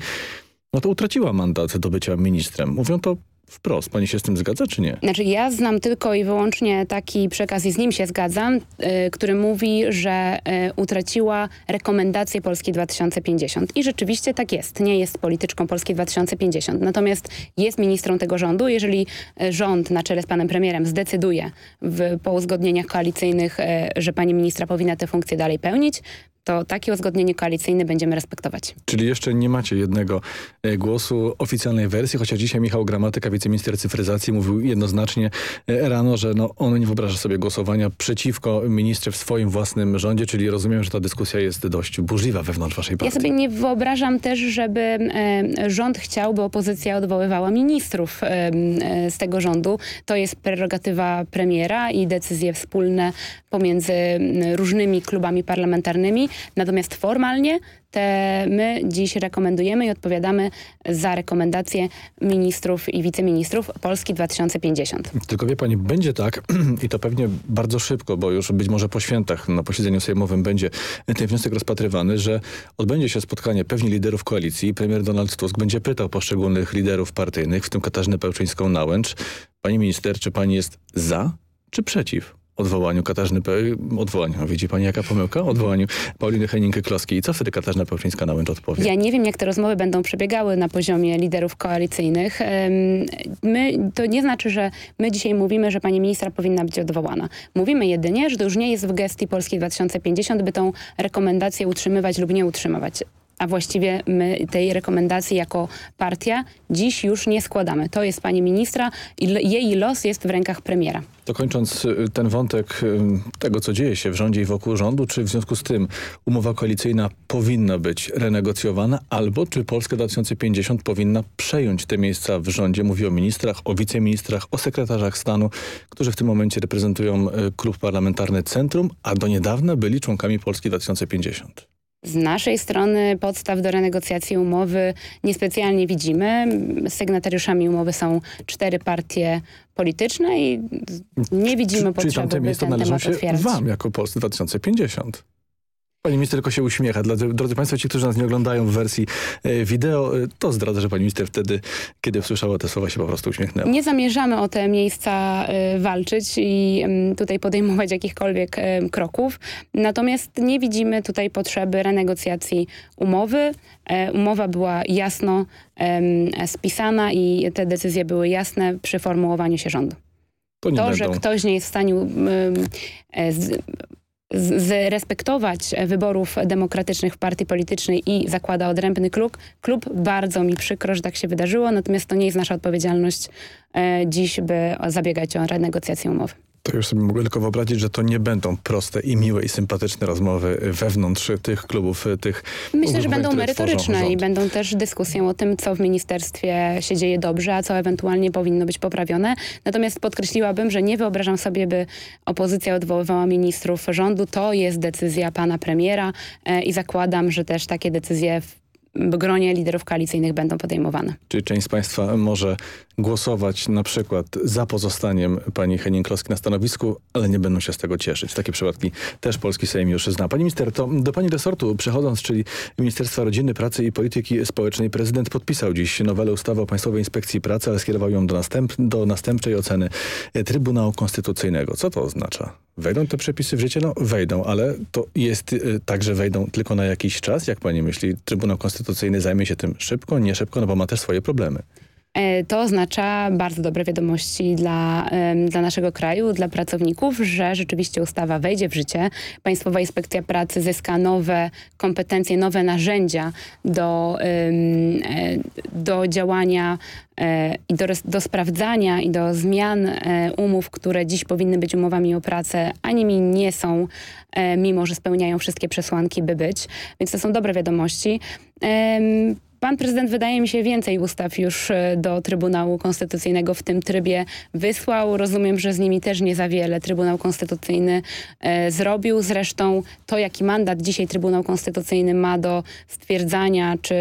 Speaker 34: no to utraciła mandat do bycia ministrem. Mówią to wprost. Pani się z tym zgadza, czy nie?
Speaker 35: Znaczy ja znam tylko i wyłącznie taki przekaz i z nim się zgadzam, y, który mówi, że y, utraciła rekomendację Polski 2050. I rzeczywiście tak jest. Nie jest polityczką Polski 2050. Natomiast jest ministrą tego rządu. Jeżeli rząd na czele z panem premierem zdecyduje w, po uzgodnieniach koalicyjnych, y, że pani ministra powinna tę funkcję dalej pełnić, to takie uzgodnienie koalicyjne będziemy respektować.
Speaker 34: Czyli jeszcze nie macie jednego e, głosu oficjalnej wersji, chociaż dzisiaj Michał Gramatyka, wiceminister cyfryzacji, mówił jednoznacznie e, rano, że no, on nie wyobraża sobie głosowania przeciwko ministrze w swoim własnym rządzie, czyli rozumiem, że ta dyskusja jest dość burzliwa wewnątrz waszej partii.
Speaker 35: Ja sobie nie wyobrażam też, żeby e, rząd chciał, by opozycja odwoływała ministrów z tego rządu. To jest prerogatywa premiera i decyzje wspólne pomiędzy różnymi klubami parlamentarnymi. Natomiast formalnie te my dziś rekomendujemy i odpowiadamy za rekomendacje ministrów i wiceministrów Polski 2050.
Speaker 34: Tylko wie pani, będzie tak i to pewnie bardzo szybko, bo już być może po świętach na posiedzeniu sejmowym będzie ten wniosek rozpatrywany, że odbędzie się spotkanie pewnie liderów koalicji. I premier Donald Tusk będzie pytał poszczególnych liderów partyjnych, w tym Katarzynę Pełczyńską-Nałęcz, pani minister, czy pani jest za czy przeciw odwołaniu Katarzyny, odwołaniu, widzi pani jaka pomyłka? Odwołaniu Pauliny Henninke-Kloskiej. I co wtedy Katarzyna Pełczyńska-Nałęcz odpowie?
Speaker 35: Ja nie wiem, jak te rozmowy będą przebiegały na poziomie liderów koalicyjnych. My, to nie znaczy, że my dzisiaj mówimy, że pani ministra powinna być odwołana. Mówimy jedynie, że to już nie jest w gestii Polski 2050, by tą rekomendację utrzymywać lub nie utrzymywać a właściwie my tej rekomendacji jako partia dziś już nie składamy. To jest pani ministra i jej los jest w rękach premiera.
Speaker 34: To kończąc y, ten wątek y, tego, co dzieje się w rządzie i wokół rządu, czy w związku z tym umowa koalicyjna powinna być renegocjowana, albo czy Polska 2050 powinna przejąć te miejsca w rządzie? Mówię o ministrach, o wiceministrach, o sekretarzach stanu, którzy w tym momencie reprezentują y, klub parlamentarny Centrum, a do niedawna byli członkami Polski 2050.
Speaker 35: Z naszej strony podstaw do renegocjacji umowy niespecjalnie widzimy. Sygnatariuszami umowy są cztery partie polityczne i nie widzimy
Speaker 34: potrzeby,
Speaker 35: Czyli tamte
Speaker 34: miejsca należą się otwierać. wam jako Polscy 2050. Pani minister tylko się uśmiecha. Drodzy, drodzy Państwo, ci, którzy nas nie oglądają w wersji e, wideo, e, to zdradzę, że pani minister wtedy, kiedy usłyszała te słowa, się po prostu uśmiechnęła.
Speaker 35: Nie zamierzamy o te miejsca e, walczyć i tutaj podejmować jakichkolwiek kroków. Natomiast nie widzimy tutaj potrzeby renegocjacji umowy. Umowa była jasno spisana i te decyzje były jasne przy formułowaniu się rządu.
Speaker 34: To,
Speaker 35: to
Speaker 34: że
Speaker 35: ktoś nie jest w stanie zrespektować wyborów demokratycznych partii politycznej i zakłada odrębny klub. Klub bardzo mi przykro, że tak się wydarzyło, natomiast to nie jest nasza odpowiedzialność e, dziś, by zabiegać o renegocjację umowy.
Speaker 34: To już sobie mogę tylko wyobrazić, że to nie będą proste i miłe i sympatyczne rozmowy wewnątrz tych klubów, tych
Speaker 35: Myślę, że będą merytoryczne i będą też dyskusją o tym, co w ministerstwie się dzieje dobrze, a co ewentualnie powinno być poprawione. Natomiast podkreśliłabym, że nie wyobrażam sobie, by opozycja odwoływała ministrów rządu. To jest decyzja pana premiera e, i zakładam, że też takie decyzje w gronie liderów koalicyjnych będą podejmowane.
Speaker 34: Czy część z Państwa może głosować na przykład za pozostaniem pani Henning-Kloski na stanowisku, ale nie będą się z tego cieszyć. Takie przypadki też polski Sejm już zna. Pani minister, to do pani resortu przechodząc, czyli Ministerstwa Rodziny, Pracy i Polityki Społecznej, prezydent podpisał dziś nowelę ustawy o Państwowej Inspekcji Pracy, ale skierował ją do, następ do następczej oceny Trybunału Konstytucyjnego. Co to oznacza? Wejdą te przepisy w życie? No wejdą, ale to jest y, tak, że wejdą tylko na jakiś czas? Jak pani myśli? Trybunał Konstytucyjny zajmie się tym szybko, nie szybko, no bo ma też swoje problemy.
Speaker 35: E, to oznacza bardzo dobre wiadomości dla, dla naszego kraju, dla pracowników, że rzeczywiście ustawa wejdzie w życie. Państwowa Inspekcja Pracy zyska nowe kompetencje, nowe narzędzia do, e, do działania e, i do, do sprawdzania i do zmian umów, które dziś powinny być umowami o pracę, a nimi nie są, mimo że spełniają wszystkie przesłanki, by być. Więc to są dobre wiadomości. Pan prezydent wydaje mi się więcej ustaw już e, do Trybunału Konstytucyjnego w tym trybie wysłał. Rozumiem, że z nimi też nie za wiele Trybunał Konstytucyjny e, zrobił. Zresztą to, jaki mandat dzisiaj Trybunał Konstytucyjny ma do stwierdzania, czy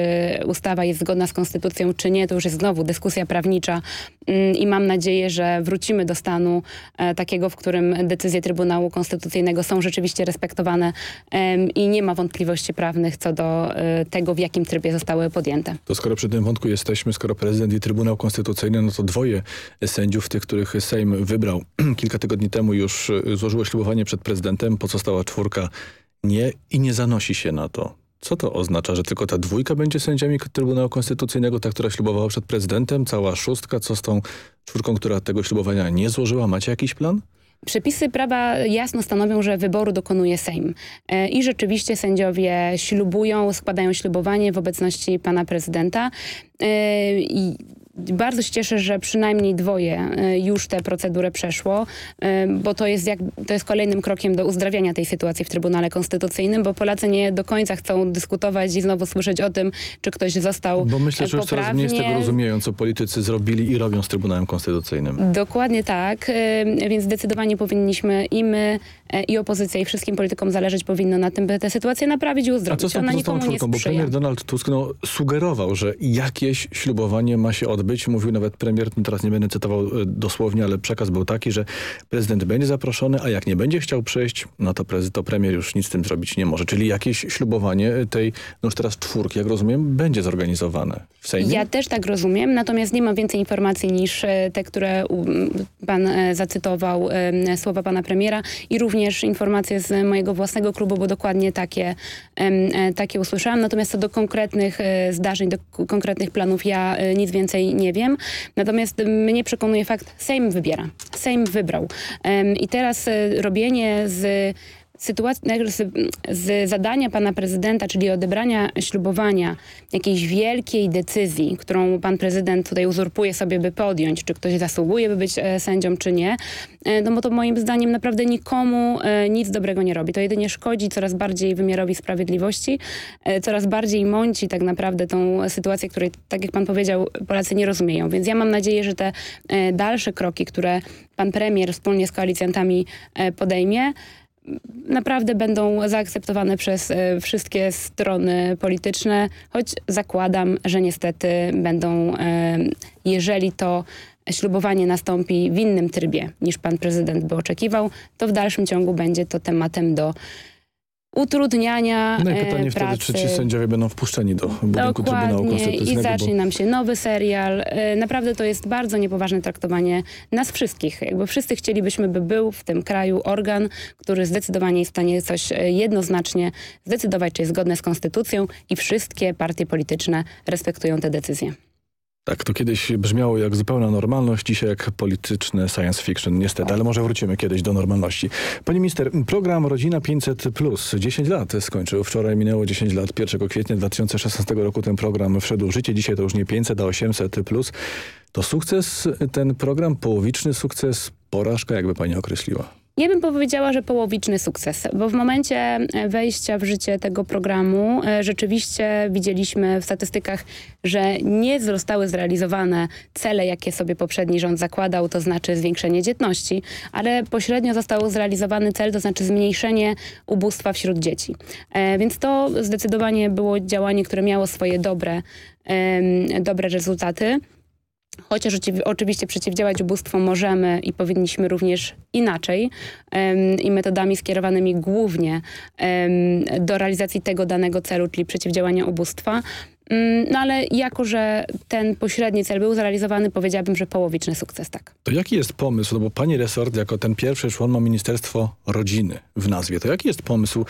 Speaker 35: ustawa jest zgodna z konstytucją, czy nie, to już jest znowu dyskusja prawnicza mm, i mam nadzieję, że wrócimy do stanu e, takiego, w którym decyzje Trybunału Konstytucyjnego są rzeczywiście respektowane e, i nie ma wątpliwości prawnych co do e, tego, w jakim trybie zostały podjęte podjęte.
Speaker 34: To skoro przy tym wątku jesteśmy, skoro prezydent i Trybunał Konstytucyjny, no to dwoje sędziów, tych, których Sejm wybrał kilka tygodni temu już e, złożyło ślubowanie przed prezydentem, pozostała czwórka nie i nie zanosi się na to. Co to oznacza, że tylko ta dwójka będzie sędziami Trybunału Konstytucyjnego, ta, która ślubowała przed prezydentem, cała szóstka, co z tą czwórką, która tego ślubowania nie złożyła? Macie jakiś plan?
Speaker 35: Przepisy prawa jasno stanowią, że wyboru dokonuje Sejm. E, I rzeczywiście sędziowie ślubują, składają ślubowanie w obecności pana prezydenta. E, I bardzo się cieszę, że przynajmniej dwoje e, już tę procedurę przeszło, e, bo to jest, jak, to jest kolejnym krokiem do uzdrawiania tej sytuacji w Trybunale Konstytucyjnym, bo Polacy nie do końca chcą dyskutować i znowu słyszeć o tym, czy ktoś został
Speaker 34: Bo myślę, że już coraz mniej z tego rozumieją, co politycy zrobili i robią z Trybunałem Konstytucyjnym.
Speaker 35: Dokładnie tak, więc zdecydowanie powinniśmy i my, i opozycja, i wszystkim politykom zależeć powinno na tym, by tę sytuację naprawić i uzdrowić.
Speaker 34: A co z tą
Speaker 35: Ona nikomu
Speaker 34: czwórką? Bo premier Donald Tusk no, sugerował, że jakieś ślubowanie ma się odbyć. Mówił nawet premier, no teraz nie będę cytował e, dosłownie, ale przekaz był taki, że prezydent będzie zaproszony, a jak nie będzie chciał przyjść, no to, prezydent, to premier już nic z tym zrobić nie może. Czyli jakieś ślubowanie tej, no już teraz czwórki, jak rozumiem, będzie zorganizowane w Sejmie?
Speaker 35: Ja też tak rozumiem, natomiast nie mam więcej informacji niż e, te, które pan e, zacytował, e, słowa pana premiera i również informacje z mojego własnego klubu, bo dokładnie takie, e, takie usłyszałam. Natomiast co do konkretnych e, zdarzeń, do konkretnych planów ja e, nic więcej nie wiem. Natomiast mnie przekonuje fakt, Sejm wybiera. Sejm wybrał. I teraz e, robienie z sytuacji, z, zadania pana prezydenta, czyli odebrania ślubowania jakiejś wielkiej decyzji, którą pan prezydent tutaj uzurpuje sobie, by podjąć, czy ktoś zasługuje, by być e, sędzią, czy nie, e, no bo to moim zdaniem naprawdę nikomu e, nic dobrego nie robi. To jedynie szkodzi coraz bardziej wymiarowi sprawiedliwości, coraz bardziej mąci tak naprawdę tą sytuację, której, tak jak pan powiedział, Polacy nie rozumieją. Więc ja mam nadzieję, że te dalsze kroki, które pan premier wspólnie z koalicjantami podejmie, naprawdę będą zaakceptowane przez e, wszystkie strony polityczne, choć zakładam, że niestety będą, e, jeżeli to ślubowanie nastąpi w innym trybie niż pan prezydent by oczekiwał, to w dalszym ciągu będzie to tematem do utrudniania
Speaker 34: No i
Speaker 35: e,
Speaker 34: pytanie
Speaker 35: pracy.
Speaker 34: wtedy, czy ci sędziowie będą wpuszczeni do budynku Trybunału
Speaker 35: Dokładnie
Speaker 34: Konstytucyjnego.
Speaker 35: i zacznie
Speaker 34: bo...
Speaker 35: nam się nowy serial. E, Naprawdę to jest bardzo niepoważne traktowanie nas wszystkich. Jakby wszyscy chcielibyśmy, by był w tym kraju organ, który zdecydowanie jest w stanie coś e, jednoznacznie zdecydować, czy jest zgodne z konstytucją i wszystkie partie polityczne respektują te decyzje.
Speaker 34: Tak, to kiedyś brzmiało jak zupełna normalność, dzisiaj jak polityczne science fiction, niestety, ale może wrócimy kiedyś do normalności. Pani minister, program Rodzina 500 Plus 10 lat skończył. Wczoraj minęło 10 lat. 1 kwietnia 2016 roku ten program wszedł w życie. Dzisiaj to już nie 500, a 800 plus. To sukces ten program, połowiczny sukces, porażka, jakby pani określiła?
Speaker 35: Ja bym powiedziała, że połowiczny sukces, bo w momencie e, wejścia w życie tego programu e, rzeczywiście widzieliśmy w statystykach, że nie zostały zrealizowane cele, jakie sobie poprzedni rząd zakładał, to znaczy zwiększenie dzietności, ale pośrednio został zrealizowany cel, to znaczy zmniejszenie ubóstwa wśród dzieci. E, Więc to zdecydowanie było działanie, które miało swoje dobre, dobre rezultaty. Chociaż oczywi- oczywiście przeciwdziałać ubóstwu możemy i powinniśmy również inaczej em, i metodami skierowanymi głównie em, do realizacji tego danego celu, czyli przeciwdziałania ubóstwa. Mm, No ale jako, że ten pośredni cel był zrealizowany, powiedziałabym, że połowiczny sukces, tak.
Speaker 34: To jaki jest pomysł, no bo pani resort jako ten pierwszy człon ma Ministerstwo Rodziny w nazwie. To jaki jest pomysł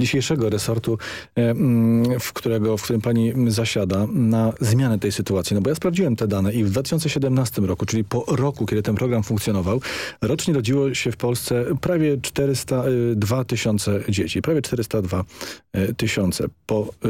Speaker 34: dzisiejszego resortu, e, mm, w, którego, w którym pani zasiada na zmianę tej sytuacji? No bo ja sprawdziłem te dane i w 2017 roku, czyli po roku, kiedy ten program funkcjonował, rocznie rodziło się w Polsce prawie 402 tysiące dzieci. Prawie 402 e, tysiące. Po e,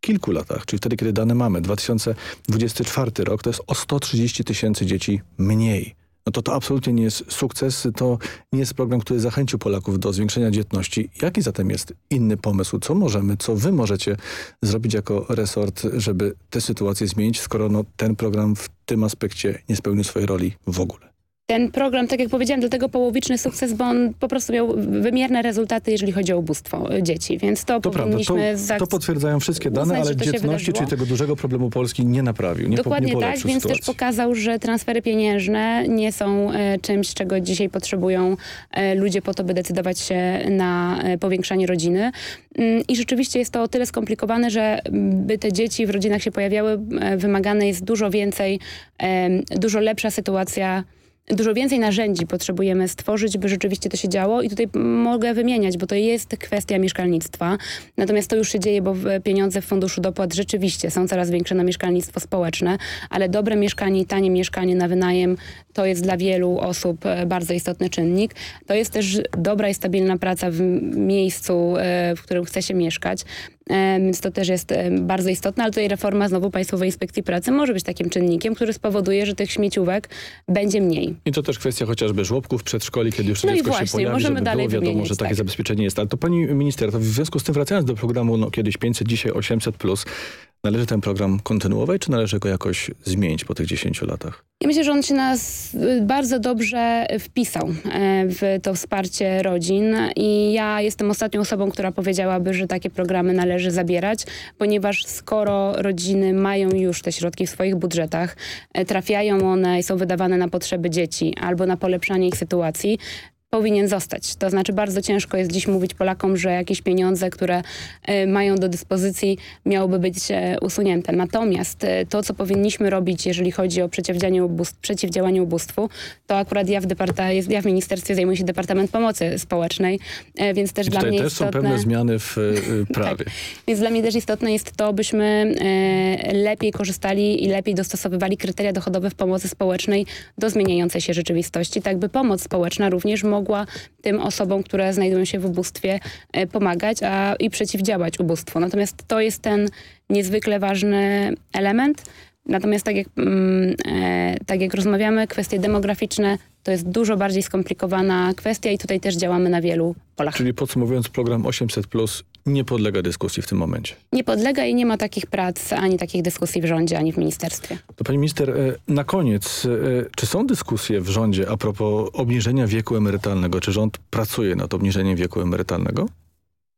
Speaker 34: kilku latach, czyli wtedy, kiedy dane mamy, 2024 rok, to jest o 130 tysięcy dzieci mniej. No to to absolutnie nie jest sukces, to nie jest program, który zachęcił Polaków do zwiększenia dzietności. Jaki zatem jest inny pomysł? Co możemy, co wy możecie zrobić jako resort, żeby tę sytuację zmienić, skoro no, ten program w tym aspekcie nie spełnił swojej roli w ogóle?
Speaker 35: Ten program, tak jak powiedziałam, dlatego połowiczny sukces, bo on po prostu miał wymierne rezultaty, jeżeli chodzi o ubóstwo y, dzieci, więc to,
Speaker 34: To prawda, to,
Speaker 35: powinniśmy
Speaker 34: to potwierdzają wszystkie dane,
Speaker 35: uznać,
Speaker 34: ale dzietności, czyli tego dużego problemu Polski nie naprawił, nie, po,
Speaker 35: Dokładnie
Speaker 34: nie
Speaker 35: tak, więc
Speaker 34: sytuacji.
Speaker 35: też pokazał, że transfery pieniężne nie są e, czymś, czego dzisiaj potrzebują e, ludzie po to, by decydować się na e, powiększanie rodziny. Mm, I rzeczywiście jest to o tyle skomplikowane, że mm, by te dzieci w rodzinach się pojawiały, e, wymagane jest dużo więcej, dużo lepsza sytuacja dużo więcej narzędzi potrzebujemy stworzyć, by rzeczywiście to się działo i tutaj mogę wymieniać, bo to jest kwestia mieszkalnictwa. Natomiast to już się dzieje, bo pieniądze w Funduszu Dopłat rzeczywiście są coraz większe na mieszkalnictwo społeczne, ale dobre mieszkanie i tanie mieszkanie na wynajem to jest dla wielu osób e, bardzo istotny czynnik. To jest też dobra i stabilna praca w miejscu, e, w którym chce się mieszkać. E, więc to też jest bardzo istotne, ale tutaj reforma znowu Państwowej Inspekcji Pracy może być takim czynnikiem, który spowoduje, że tych śmieciówek będzie mniej.
Speaker 34: I to też kwestia chociażby żłobków, przedszkoli, kiedy już
Speaker 35: no
Speaker 34: dziecko
Speaker 35: właśnie,
Speaker 34: się pojawi,
Speaker 35: możemy
Speaker 34: żeby
Speaker 35: dalej
Speaker 34: było wiadomo, że takie
Speaker 35: tak.
Speaker 34: zabezpieczenie jest. Ale to pani minister, to w związku z tym wracając do programu no, kiedyś 500, dzisiaj 800+, plus, Należy ten program kontynuować, czy należy go jakoś zmienić po tych 10 latach?
Speaker 35: Ja myślę, że on się nas y, bardzo dobrze wpisał e, w to wsparcie rodzin i ja jestem ostatnią osobą, która powiedziałaby, że takie programy należy zabierać, ponieważ skoro rodziny mają już te środki w swoich budżetach, e, trafiają one i są wydawane na potrzeby dzieci albo na polepszanie ich sytuacji, powinien zostać. To znaczy bardzo ciężko jest dziś mówić Polakom, że jakieś pieniądze, które y, mają do dyspozycji miałyby być y, usunięte. Natomiast y, to, co powinniśmy robić, jeżeli chodzi o przeciwdziałanie, ubóstw, przeciwdziałanie ubóstwu, to akurat ja w, ja w Ministerstwie zajmuję się Departament Pomocy Społecznej, więc też dla mnie
Speaker 34: też
Speaker 35: istotne...
Speaker 34: są pewne zmiany w prawie.
Speaker 35: tak. Więc dla mnie też istotne jest to, byśmy lepiej korzystali i lepiej dostosowywali kryteria dochodowe w pomocy społecznej do zmieniającej się rzeczywistości, tak by pomoc społeczna również mogła mogła tym osobom, które znajdują się w ubóstwie e, pomagać a, i przeciwdziałać ubóstwu. Natomiast to jest ten niezwykle ważny element. Natomiast tak jak, mm, e, tak jak rozmawiamy, kwestie demograficzne to jest dużo bardziej skomplikowana kwestia i tutaj też działamy na wielu polach.
Speaker 34: Czyli podsumowując program 800 plus nie podlega dyskusji w tym momencie.
Speaker 35: Nie podlega i nie ma takich prac, ani takich dyskusji w rządzie, ani w ministerstwie.
Speaker 34: To pani minister, e, na koniec, e, czy są dyskusje w rządzie a propos obniżenia wieku emerytalnego? Czy rząd pracuje nad obniżeniem wieku emerytalnego?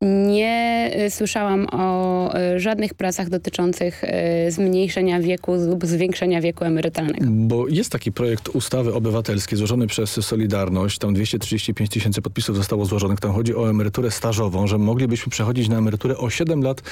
Speaker 35: Nie y, słyszałam o y, żadnych pracach dotyczących y, zmniejszenia wieku lub zwiększenia wieku emerytalnego.
Speaker 34: Bo jest taki projekt ustawy obywatelskiej złożony przez Solidarność. Tam 235 tysięcy podpisów zostało złożonych. Tam chodzi o emeryturę stażową, że moglibyśmy przechodzić na emeryturę o 7 lat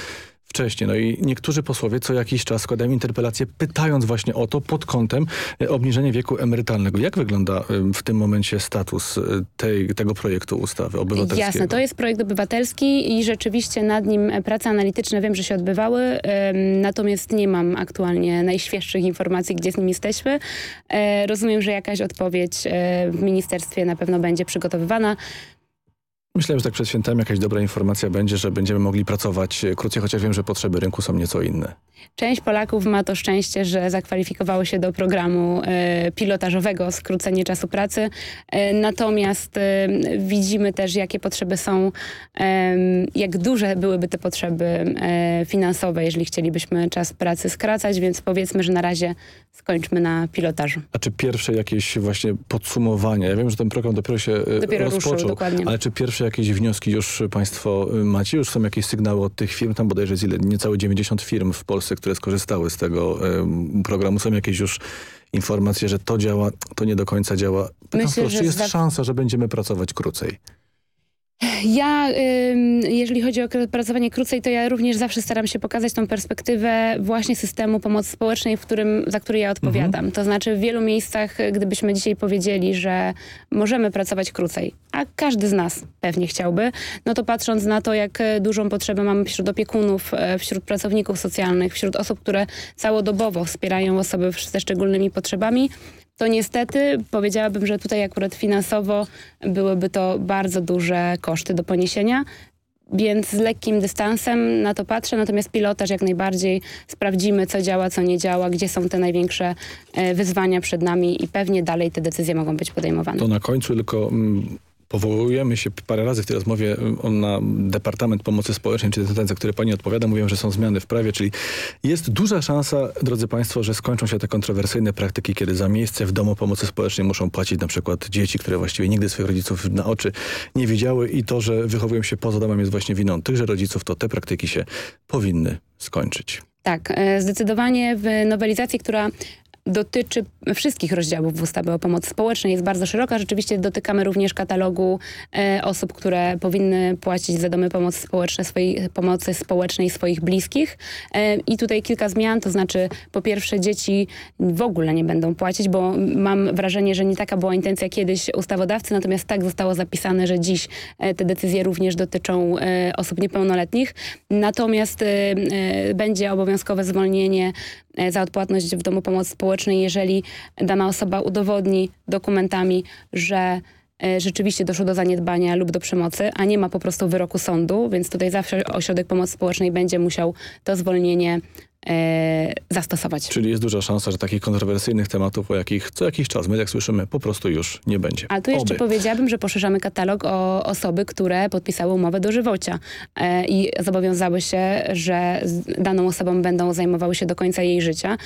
Speaker 34: wcześniej. No i niektórzy posłowie co jakiś czas składają interpelacje pytając właśnie o to pod kątem e, obniżenia wieku emerytalnego. Jak wygląda e, w tym momencie status e, tej, tego projektu ustawy obywatelskiego?
Speaker 35: Jasne, to jest projekt obywatelski i rzeczywiście nad nim prace analityczne wiem, że się odbywały, natomiast nie mam aktualnie najświeższych informacji, gdzie z nim jesteśmy. Rozumiem, że jakaś odpowiedź w ministerstwie na pewno będzie przygotowywana.
Speaker 34: Myślałem, że tak przed świętami jakaś dobra informacja będzie, że będziemy mogli pracować krócej, chociaż wiem, że potrzeby rynku są nieco inne.
Speaker 35: Część Polaków ma to szczęście, że zakwalifikowało się do programu e, pilotażowego skrócenie czasu pracy. E, natomiast e, widzimy też, jakie potrzeby są, jak duże byłyby te potrzeby finansowe, jeżeli chcielibyśmy czas pracy skracać, więc powiedzmy, że na razie skończmy na pilotażu.
Speaker 34: A czy pierwsze jakieś właśnie podsumowania, ja wiem, że ten program dopiero się
Speaker 35: dopiero
Speaker 34: rozpoczął,
Speaker 35: ruszył, dokładnie.
Speaker 34: ale czy pierwsze jakieś wnioski już państwo macie? Już są jakieś sygnały od tych firm? Tam bodajże jest ile? Niecałe 90 firm w Polsce, które skorzystały z tego programu. Są jakieś już informacje, że to działa, to nie do końca działa. Pytam Myślę, wprost, czy jest szansa, że będziemy pracować krócej?
Speaker 35: Ja, jeżeli chodzi o pracowanie krócej, to ja również zawsze staram się pokazać tą perspektywę właśnie systemu pomocy społecznej, w którym, za który ja odpowiadam. Mhm. To znaczy w wielu miejscach, gdybyśmy dzisiaj powiedzieli, że możemy pracować krócej, a każdy z nas pewnie chciałby, no to patrząc na to, jak dużą potrzebę mamy wśród opiekunów, e, wśród pracowników socjalnych, wśród osób, które całodobowo wspierają osoby ze szczególnymi potrzebami, to niestety powiedziałabym, że tutaj akurat finansowo byłyby to bardzo duże koszty do poniesienia. Więc z lekkim dystansem na to patrzę, natomiast pilotaż jak najbardziej sprawdzimy, co działa, co nie działa, gdzie są te największe e, wyzwania przed nami i pewnie dalej te decyzje mogą być podejmowane.
Speaker 34: To na końcu tylko mm, powołujemy się parę razy w tej rozmowie um, na Departament Pomocy Społecznej, czy ten, za który pani odpowiada, mówią, że są zmiany w prawie, czyli jest duża szansa, drodzy państwo, że skończą się te kontrowersyjne praktyki, kiedy za miejsce w domu pomocy społecznej muszą płacić na przykład dzieci, które właściwie nigdy swoich rodziców na oczy nie widziały i to, że wychowują się poza domem jest właśnie winą tychże rodziców, to te praktyki się powinny skończyć.
Speaker 35: Tak, e, zdecydowanie w nowelizacji, która dotyczy wszystkich rozdziałów ustawy o pomocy społecznej. Jest bardzo szeroka. Rzeczywiście dotykamy również katalogu e, osób, które powinny płacić za domy pomocy społecznej, swojej pomocy społecznej swoich bliskich. E, I tutaj kilka zmian, to znaczy po pierwsze dzieci w ogóle nie będą płacić, bo mam wrażenie, że nie taka była intencja kiedyś ustawodawcy, natomiast tak zostało zapisane, że dziś e, te decyzje również dotyczą e, osób niepełnoletnich. Natomiast e, e, będzie obowiązkowe zwolnienie za odpłatność w domu pomocy społecznej, jeżeli dana osoba udowodni dokumentami, że e, rzeczywiście doszło do zaniedbania lub do przemocy, a nie ma po prostu wyroku sądu, więc tutaj zawsze ośrodek pomocy społecznej będzie musiał to zwolnienie zastosować.
Speaker 34: Czyli jest duża szansa, że takich kontrowersyjnych tematów, o jakich co jakiś czas my, jak słyszymy, po prostu już nie będzie.
Speaker 35: Ale tu jeszcze
Speaker 34: Oby.
Speaker 35: powiedziałabym, że poszerzamy katalog o osoby, które podpisały umowę dożywocia e, i zobowiązały się, że daną osobą będą zajmowały się do końca jej życia,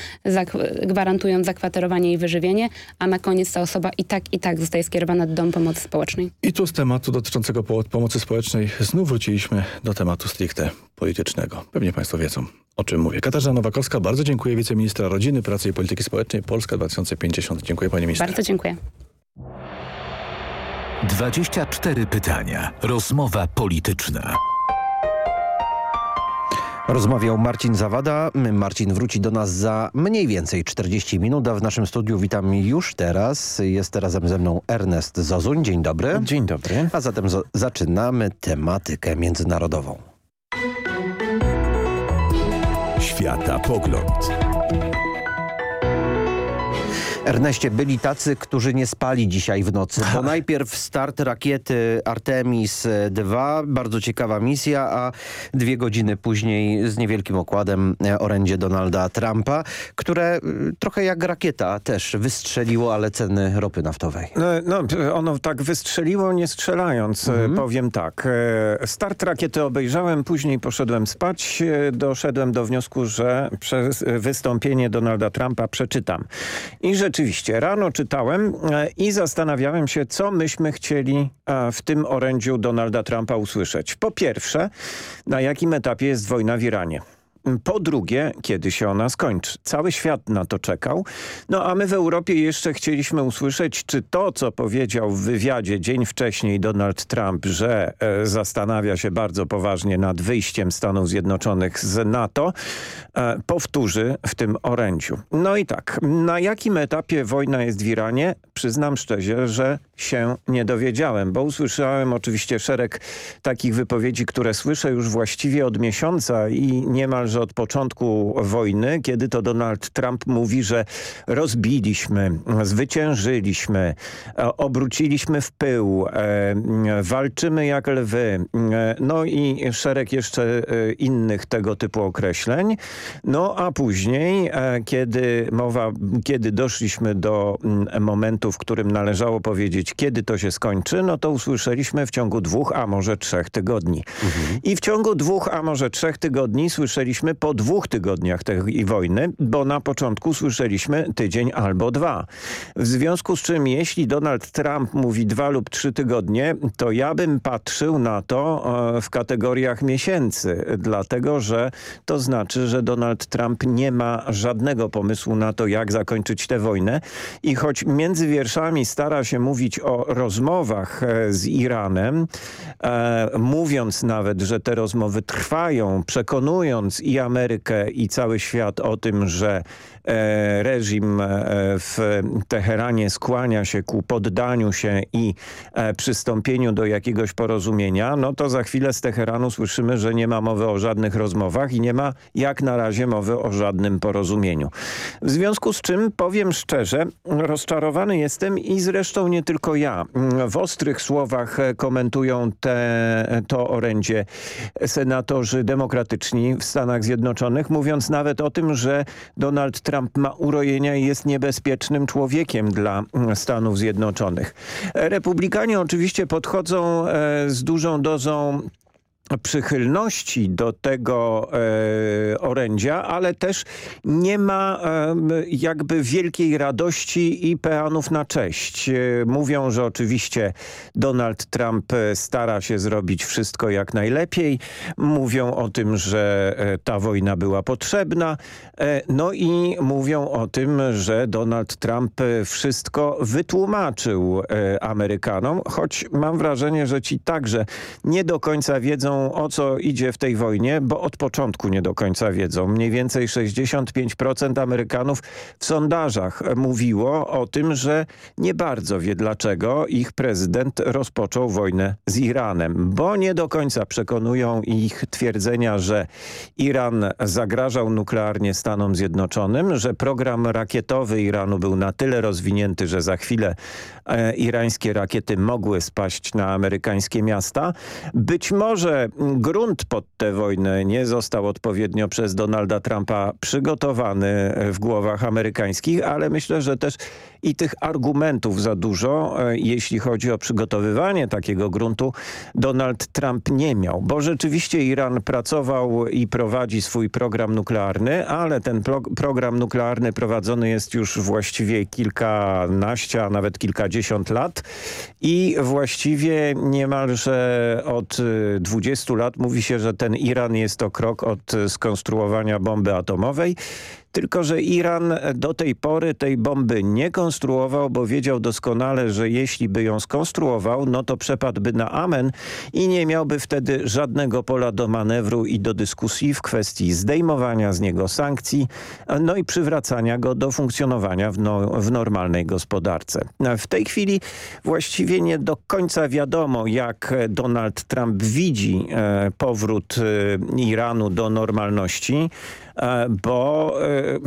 Speaker 35: gwarantując zakwaterowanie i wyżywienie, a na koniec ta osoba i tak, i tak zostaje skierowana do domu pomocy społecznej.
Speaker 34: I tu z tematu dotyczącego po- pomocy społecznej znów wróciliśmy do tematu stricte politycznego. Pewnie Państwo wiedzą, o czym mówię. Katarzyna Nowakowska, bardzo dziękuję. Wiceministra Rodziny, Pracy i Polityki Społecznej Polska 2050. Dziękuję Pani Minister.
Speaker 35: Bardzo dziękuję.
Speaker 1: 24 pytania. Rozmowa polityczna.
Speaker 32: Rozmawiał Marcin Zawada. Marcin wróci do nas za mniej więcej 40 minut, a w naszym studiu witam już teraz. Jest razem ze mną Ernest Zozuń. Dzień dobry.
Speaker 36: Dzień dobry.
Speaker 32: A zatem zaczynamy tematykę międzynarodową.
Speaker 29: Świata pogląd.
Speaker 32: Erneście, byli tacy, którzy nie spali dzisiaj w nocy, bo najpierw start rakiety Artemis II, bardzo ciekawa misja, a dwie godziny później z niewielkim okładem orędzie Donalda Trumpa, które y, trochę jak rakieta też wystrzeliło, ale ceny ropy naftowej.
Speaker 36: No, no, ono tak wystrzeliło, nie strzelając, e, powiem tak. E, Start rakiety obejrzałem, później poszedłem spać, e, doszedłem do wniosku, że przez wystąpienie Donalda Trumpa przeczytam. I rzeczywiście, rano czytałem e, i zastanawiałem się, co myśmy chcieli e, w tym orędziu Donalda Trumpa usłyszeć. Po pierwsze, na jakim etapie jest wojna w Iranie. Po drugie, kiedy się ona skończy. Cały świat na to czekał. No a my w Europie jeszcze chcieliśmy usłyszeć, czy to, co powiedział w wywiadzie dzień wcześniej Donald Trump, że e, zastanawia się bardzo poważnie nad wyjściem Stanów Zjednoczonych z NATO, e, powtórzy w tym orędziu. No i tak, na jakim etapie wojna jest w Iranie? Przyznam szczerze, że się nie dowiedziałem, bo usłyszałem oczywiście szereg takich wypowiedzi, które słyszę już właściwie od miesiąca i niemalże od początku wojny, kiedy to Donald Trump mówi, że rozbiliśmy, zwyciężyliśmy, e, obróciliśmy w pył, e, walczymy jak lwy, e, no i szereg jeszcze innych tego typu określeń. No a później, kiedy mowa, kiedy doszliśmy do mm, momentu, w którym należało powiedzieć, kiedy to się skończy, no to usłyszeliśmy w ciągu dwóch, a może trzech tygodni. I w ciągu dwóch, a może trzech tygodni słyszeliśmy po dwóch tygodniach tej wojny, bo na początku słyszeliśmy tydzień albo dwa. W związku z czym, jeśli Donald Trump mówi dwa lub trzy tygodnie, to ja bym patrzył na to e, w kategoriach miesięcy, dlatego że to znaczy, że Donald Trump nie ma żadnego pomysłu na to, jak zakończyć tę wojnę i choć między wierszami stara się mówić o rozmowach e, z Iranem, e, mówiąc nawet, że te rozmowy trwają, przekonując Amerykę i cały świat o tym, że e, reżim e, w Teheranie skłania się ku poddaniu się i e, przystąpieniu do jakiegoś porozumienia, no to za chwilę z Teheranu słyszymy, że nie ma mowy o żadnych rozmowach i nie ma jak na razie mowy o żadnym porozumieniu. W związku z czym powiem szczerze, rozczarowany jestem i zresztą nie tylko ja. W ostrych słowach e, komentują te, to orędzie senatorzy demokratyczni w Stanach Zjednoczonych, mówiąc nawet o tym, że Donald Trump ma urojenia i jest niebezpiecznym człowiekiem dla Stanów Zjednoczonych. Republikanie oczywiście podchodzą e, z dużą dozą przychylności do tego e, orędzia, ale też nie ma e, jakby wielkiej radości i peanów na cześć. E, mówią, że oczywiście Donald Trump stara się zrobić wszystko jak najlepiej. Mówią o tym, że e, ta wojna była potrzebna. E, no i mówią o tym, że Donald Trump wszystko wytłumaczył e, Amerykanom, choć mam wrażenie, że ci także nie do końca wiedzą o co idzie w tej wojnie, bo od początku nie do końca wiedzą. Mniej więcej 65% Amerykanów w sondażach mówiło o tym, że nie bardzo wie dlaczego ich prezydent rozpoczął wojnę z Iranem, bo nie do końca przekonują ich twierdzenia, że Iran zagrażał nuklearnie Stanom Zjednoczonym, że program rakietowy Iranu był na tyle rozwinięty, że za chwilę e, irańskie rakiety mogły spaść na amerykańskie miasta. Być może grunt pod tę wojnę nie został odpowiednio przez Donalda Trumpa przygotowany w głowach amerykańskich, ale myślę, że też i tych argumentów za dużo, e, jeśli chodzi o przygotowywanie takiego gruntu, Donald Trump nie miał, bo rzeczywiście Iran pracował i prowadzi swój program nuklearny, ale ten pro program nuklearny prowadzony jest już właściwie kilkanaście, a nawet kilkadziesiąt lat i właściwie niemalże od 20 lat mówi się, że ten Iran jest to krok od skonstruowania bomby atomowej. Tylko, że Iran do tej pory tej bomby nie konstruował, bo wiedział doskonale, że jeśli by ją skonstruował, no to przepadłby na amen i nie miałby wtedy żadnego pola do manewru i do dyskusji w kwestii zdejmowania z niego sankcji, no i przywracania go do funkcjonowania w, no, w normalnej gospodarce. W tej chwili właściwie nie do końca wiadomo, jak Donald Trump widzi e, powrót e, Iranu do normalności. E, bo e,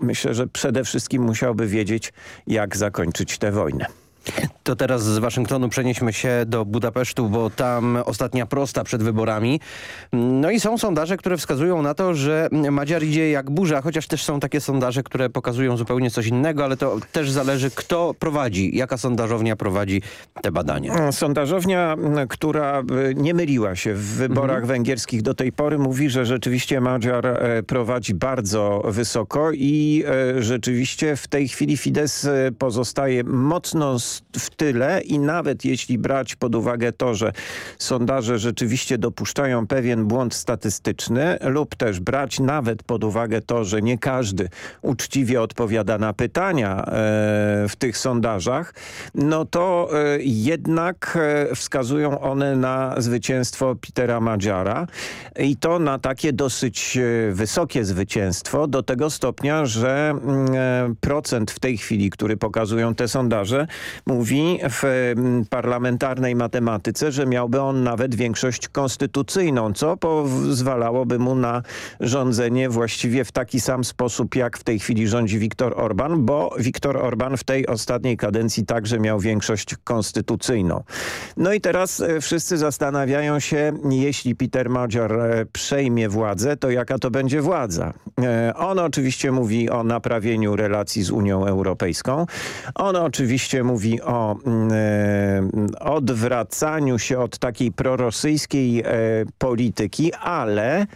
Speaker 36: myślę, że przede wszystkim musiałby wiedzieć, jak zakończyć tę wojnę.
Speaker 32: To teraz z Waszyngtonu przenieśmy się do Budapesztu, bo tam ostatnia prosta przed wyborami. No i są sondaże, które wskazują na to, że Madziar idzie jak burza, chociaż też są takie sondaże, które pokazują zupełnie coś innego, ale to też zależy kto prowadzi, jaka sondażownia prowadzi te badania.
Speaker 36: Sondażownia, która nie myliła się w wyborach mhm. węgierskich do tej pory mówi, że rzeczywiście Madziar e, prowadzi bardzo wysoko i e, rzeczywiście w tej chwili Fidesz e, pozostaje mocno w tyle i nawet jeśli brać pod uwagę to, że sondaże rzeczywiście dopuszczają pewien błąd statystyczny lub też brać nawet pod uwagę to, że nie każdy uczciwie odpowiada na pytania e, w tych sondażach, no to e, jednak e, wskazują one na zwycięstwo Petera Madziara i to na takie dosyć wysokie zwycięstwo do tego stopnia, że mm, procent w tej chwili, który pokazują te sondaże mówi w mm, parlamentarnej matematyce, że miałby on nawet większość konstytucyjną, co pozwalałoby mu na rządzenie właściwie w taki sam sposób, jak w tej chwili rządzi Viktor Orban, bo Viktor Orban w tej ostatniej kadencji także miał większość konstytucyjną. No i teraz e, wszyscy zastanawiają się, jeśli Peter Magyar e, przejmie władzę, to jaka to będzie władza. E, on oczywiście mówi o naprawieniu relacji z Unią Europejską. On oczywiście mówi o mm, e, odwracaniu się od takiej prorosyjskiej e, polityki, ale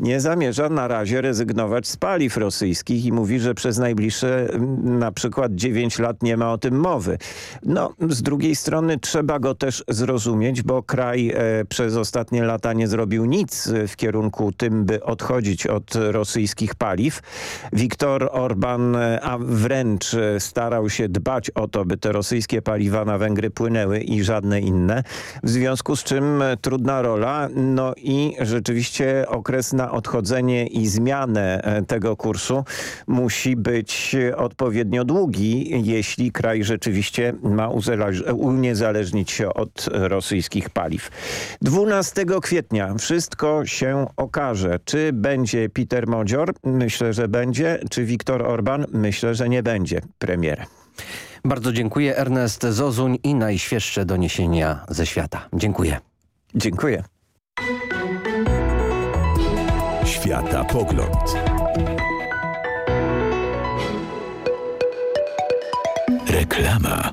Speaker 36: nie zamierza na razie rezygnować z paliw rosyjskich i mówi, że przez najbliższe mm, na przykład 9 lat nie ma o tym mowy. No, z drugiej strony trzeba go też zrozumieć, bo kraj e, przez ostatnie lata nie zrobił nic w kierunku tym, by odchodzić od rosyjskich paliw. Viktor Orban, a wręcz starał się dbać o to, by te rosyjskie paliwa na Węgry płynęły i żadne inne. W związku z czym e, trudna rola, no i rzeczywiście okres na odchodzenie i zmianę e, tego kursu musi być odpowiednio długi, jeśli kraj rzeczywiście ma uniezależnić się od rosyjskich paliw. 12 kwietnia wszystko się okaże. Czy będzie Peter Modzior? Myślę, że będzie. Czy Viktor Orban? Myślę, że nie będzie premierem.
Speaker 32: Bardzo dziękuję. Ernest Zozuń i najświeższe doniesienia ze świata. Dziękuję.
Speaker 36: Dziękuję.
Speaker 29: Świata Pogląd.
Speaker 1: Reklama.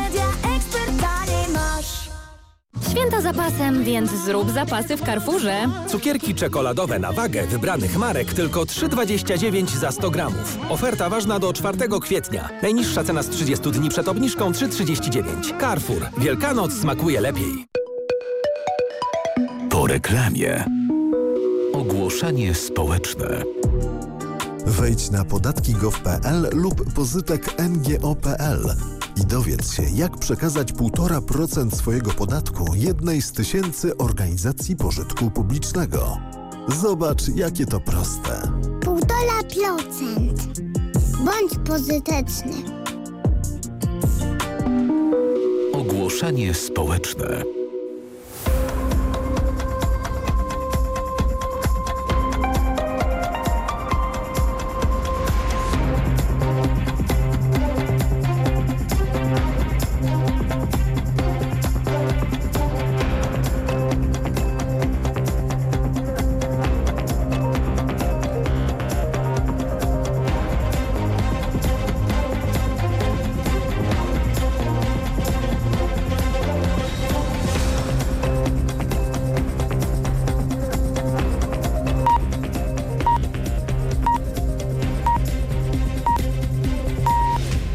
Speaker 37: Święta zapasem, więc zrób zapasy w Carrefourze.
Speaker 24: Cukierki czekoladowe na wagę wybranych marek tylko 3,29 za 100 gramów. Oferta ważna do 4 kwietnia. Najniższa cena z 30 dni przed obniżką 3,39. Carrefour. Wielkanoc smakuje lepiej.
Speaker 38: Po reklamie. Ogłoszenie społeczne.
Speaker 39: Wejdź na podatki.gov.pl lub pozytek ngo.pl i dowiedz się, jak przekazać 1,5% swojego podatku jednej z tysięcy organizacji pożytku publicznego. Zobacz, jakie to proste.
Speaker 40: Półtora procent. Bądź pozytyczny.
Speaker 38: Ogłoszenie społeczne.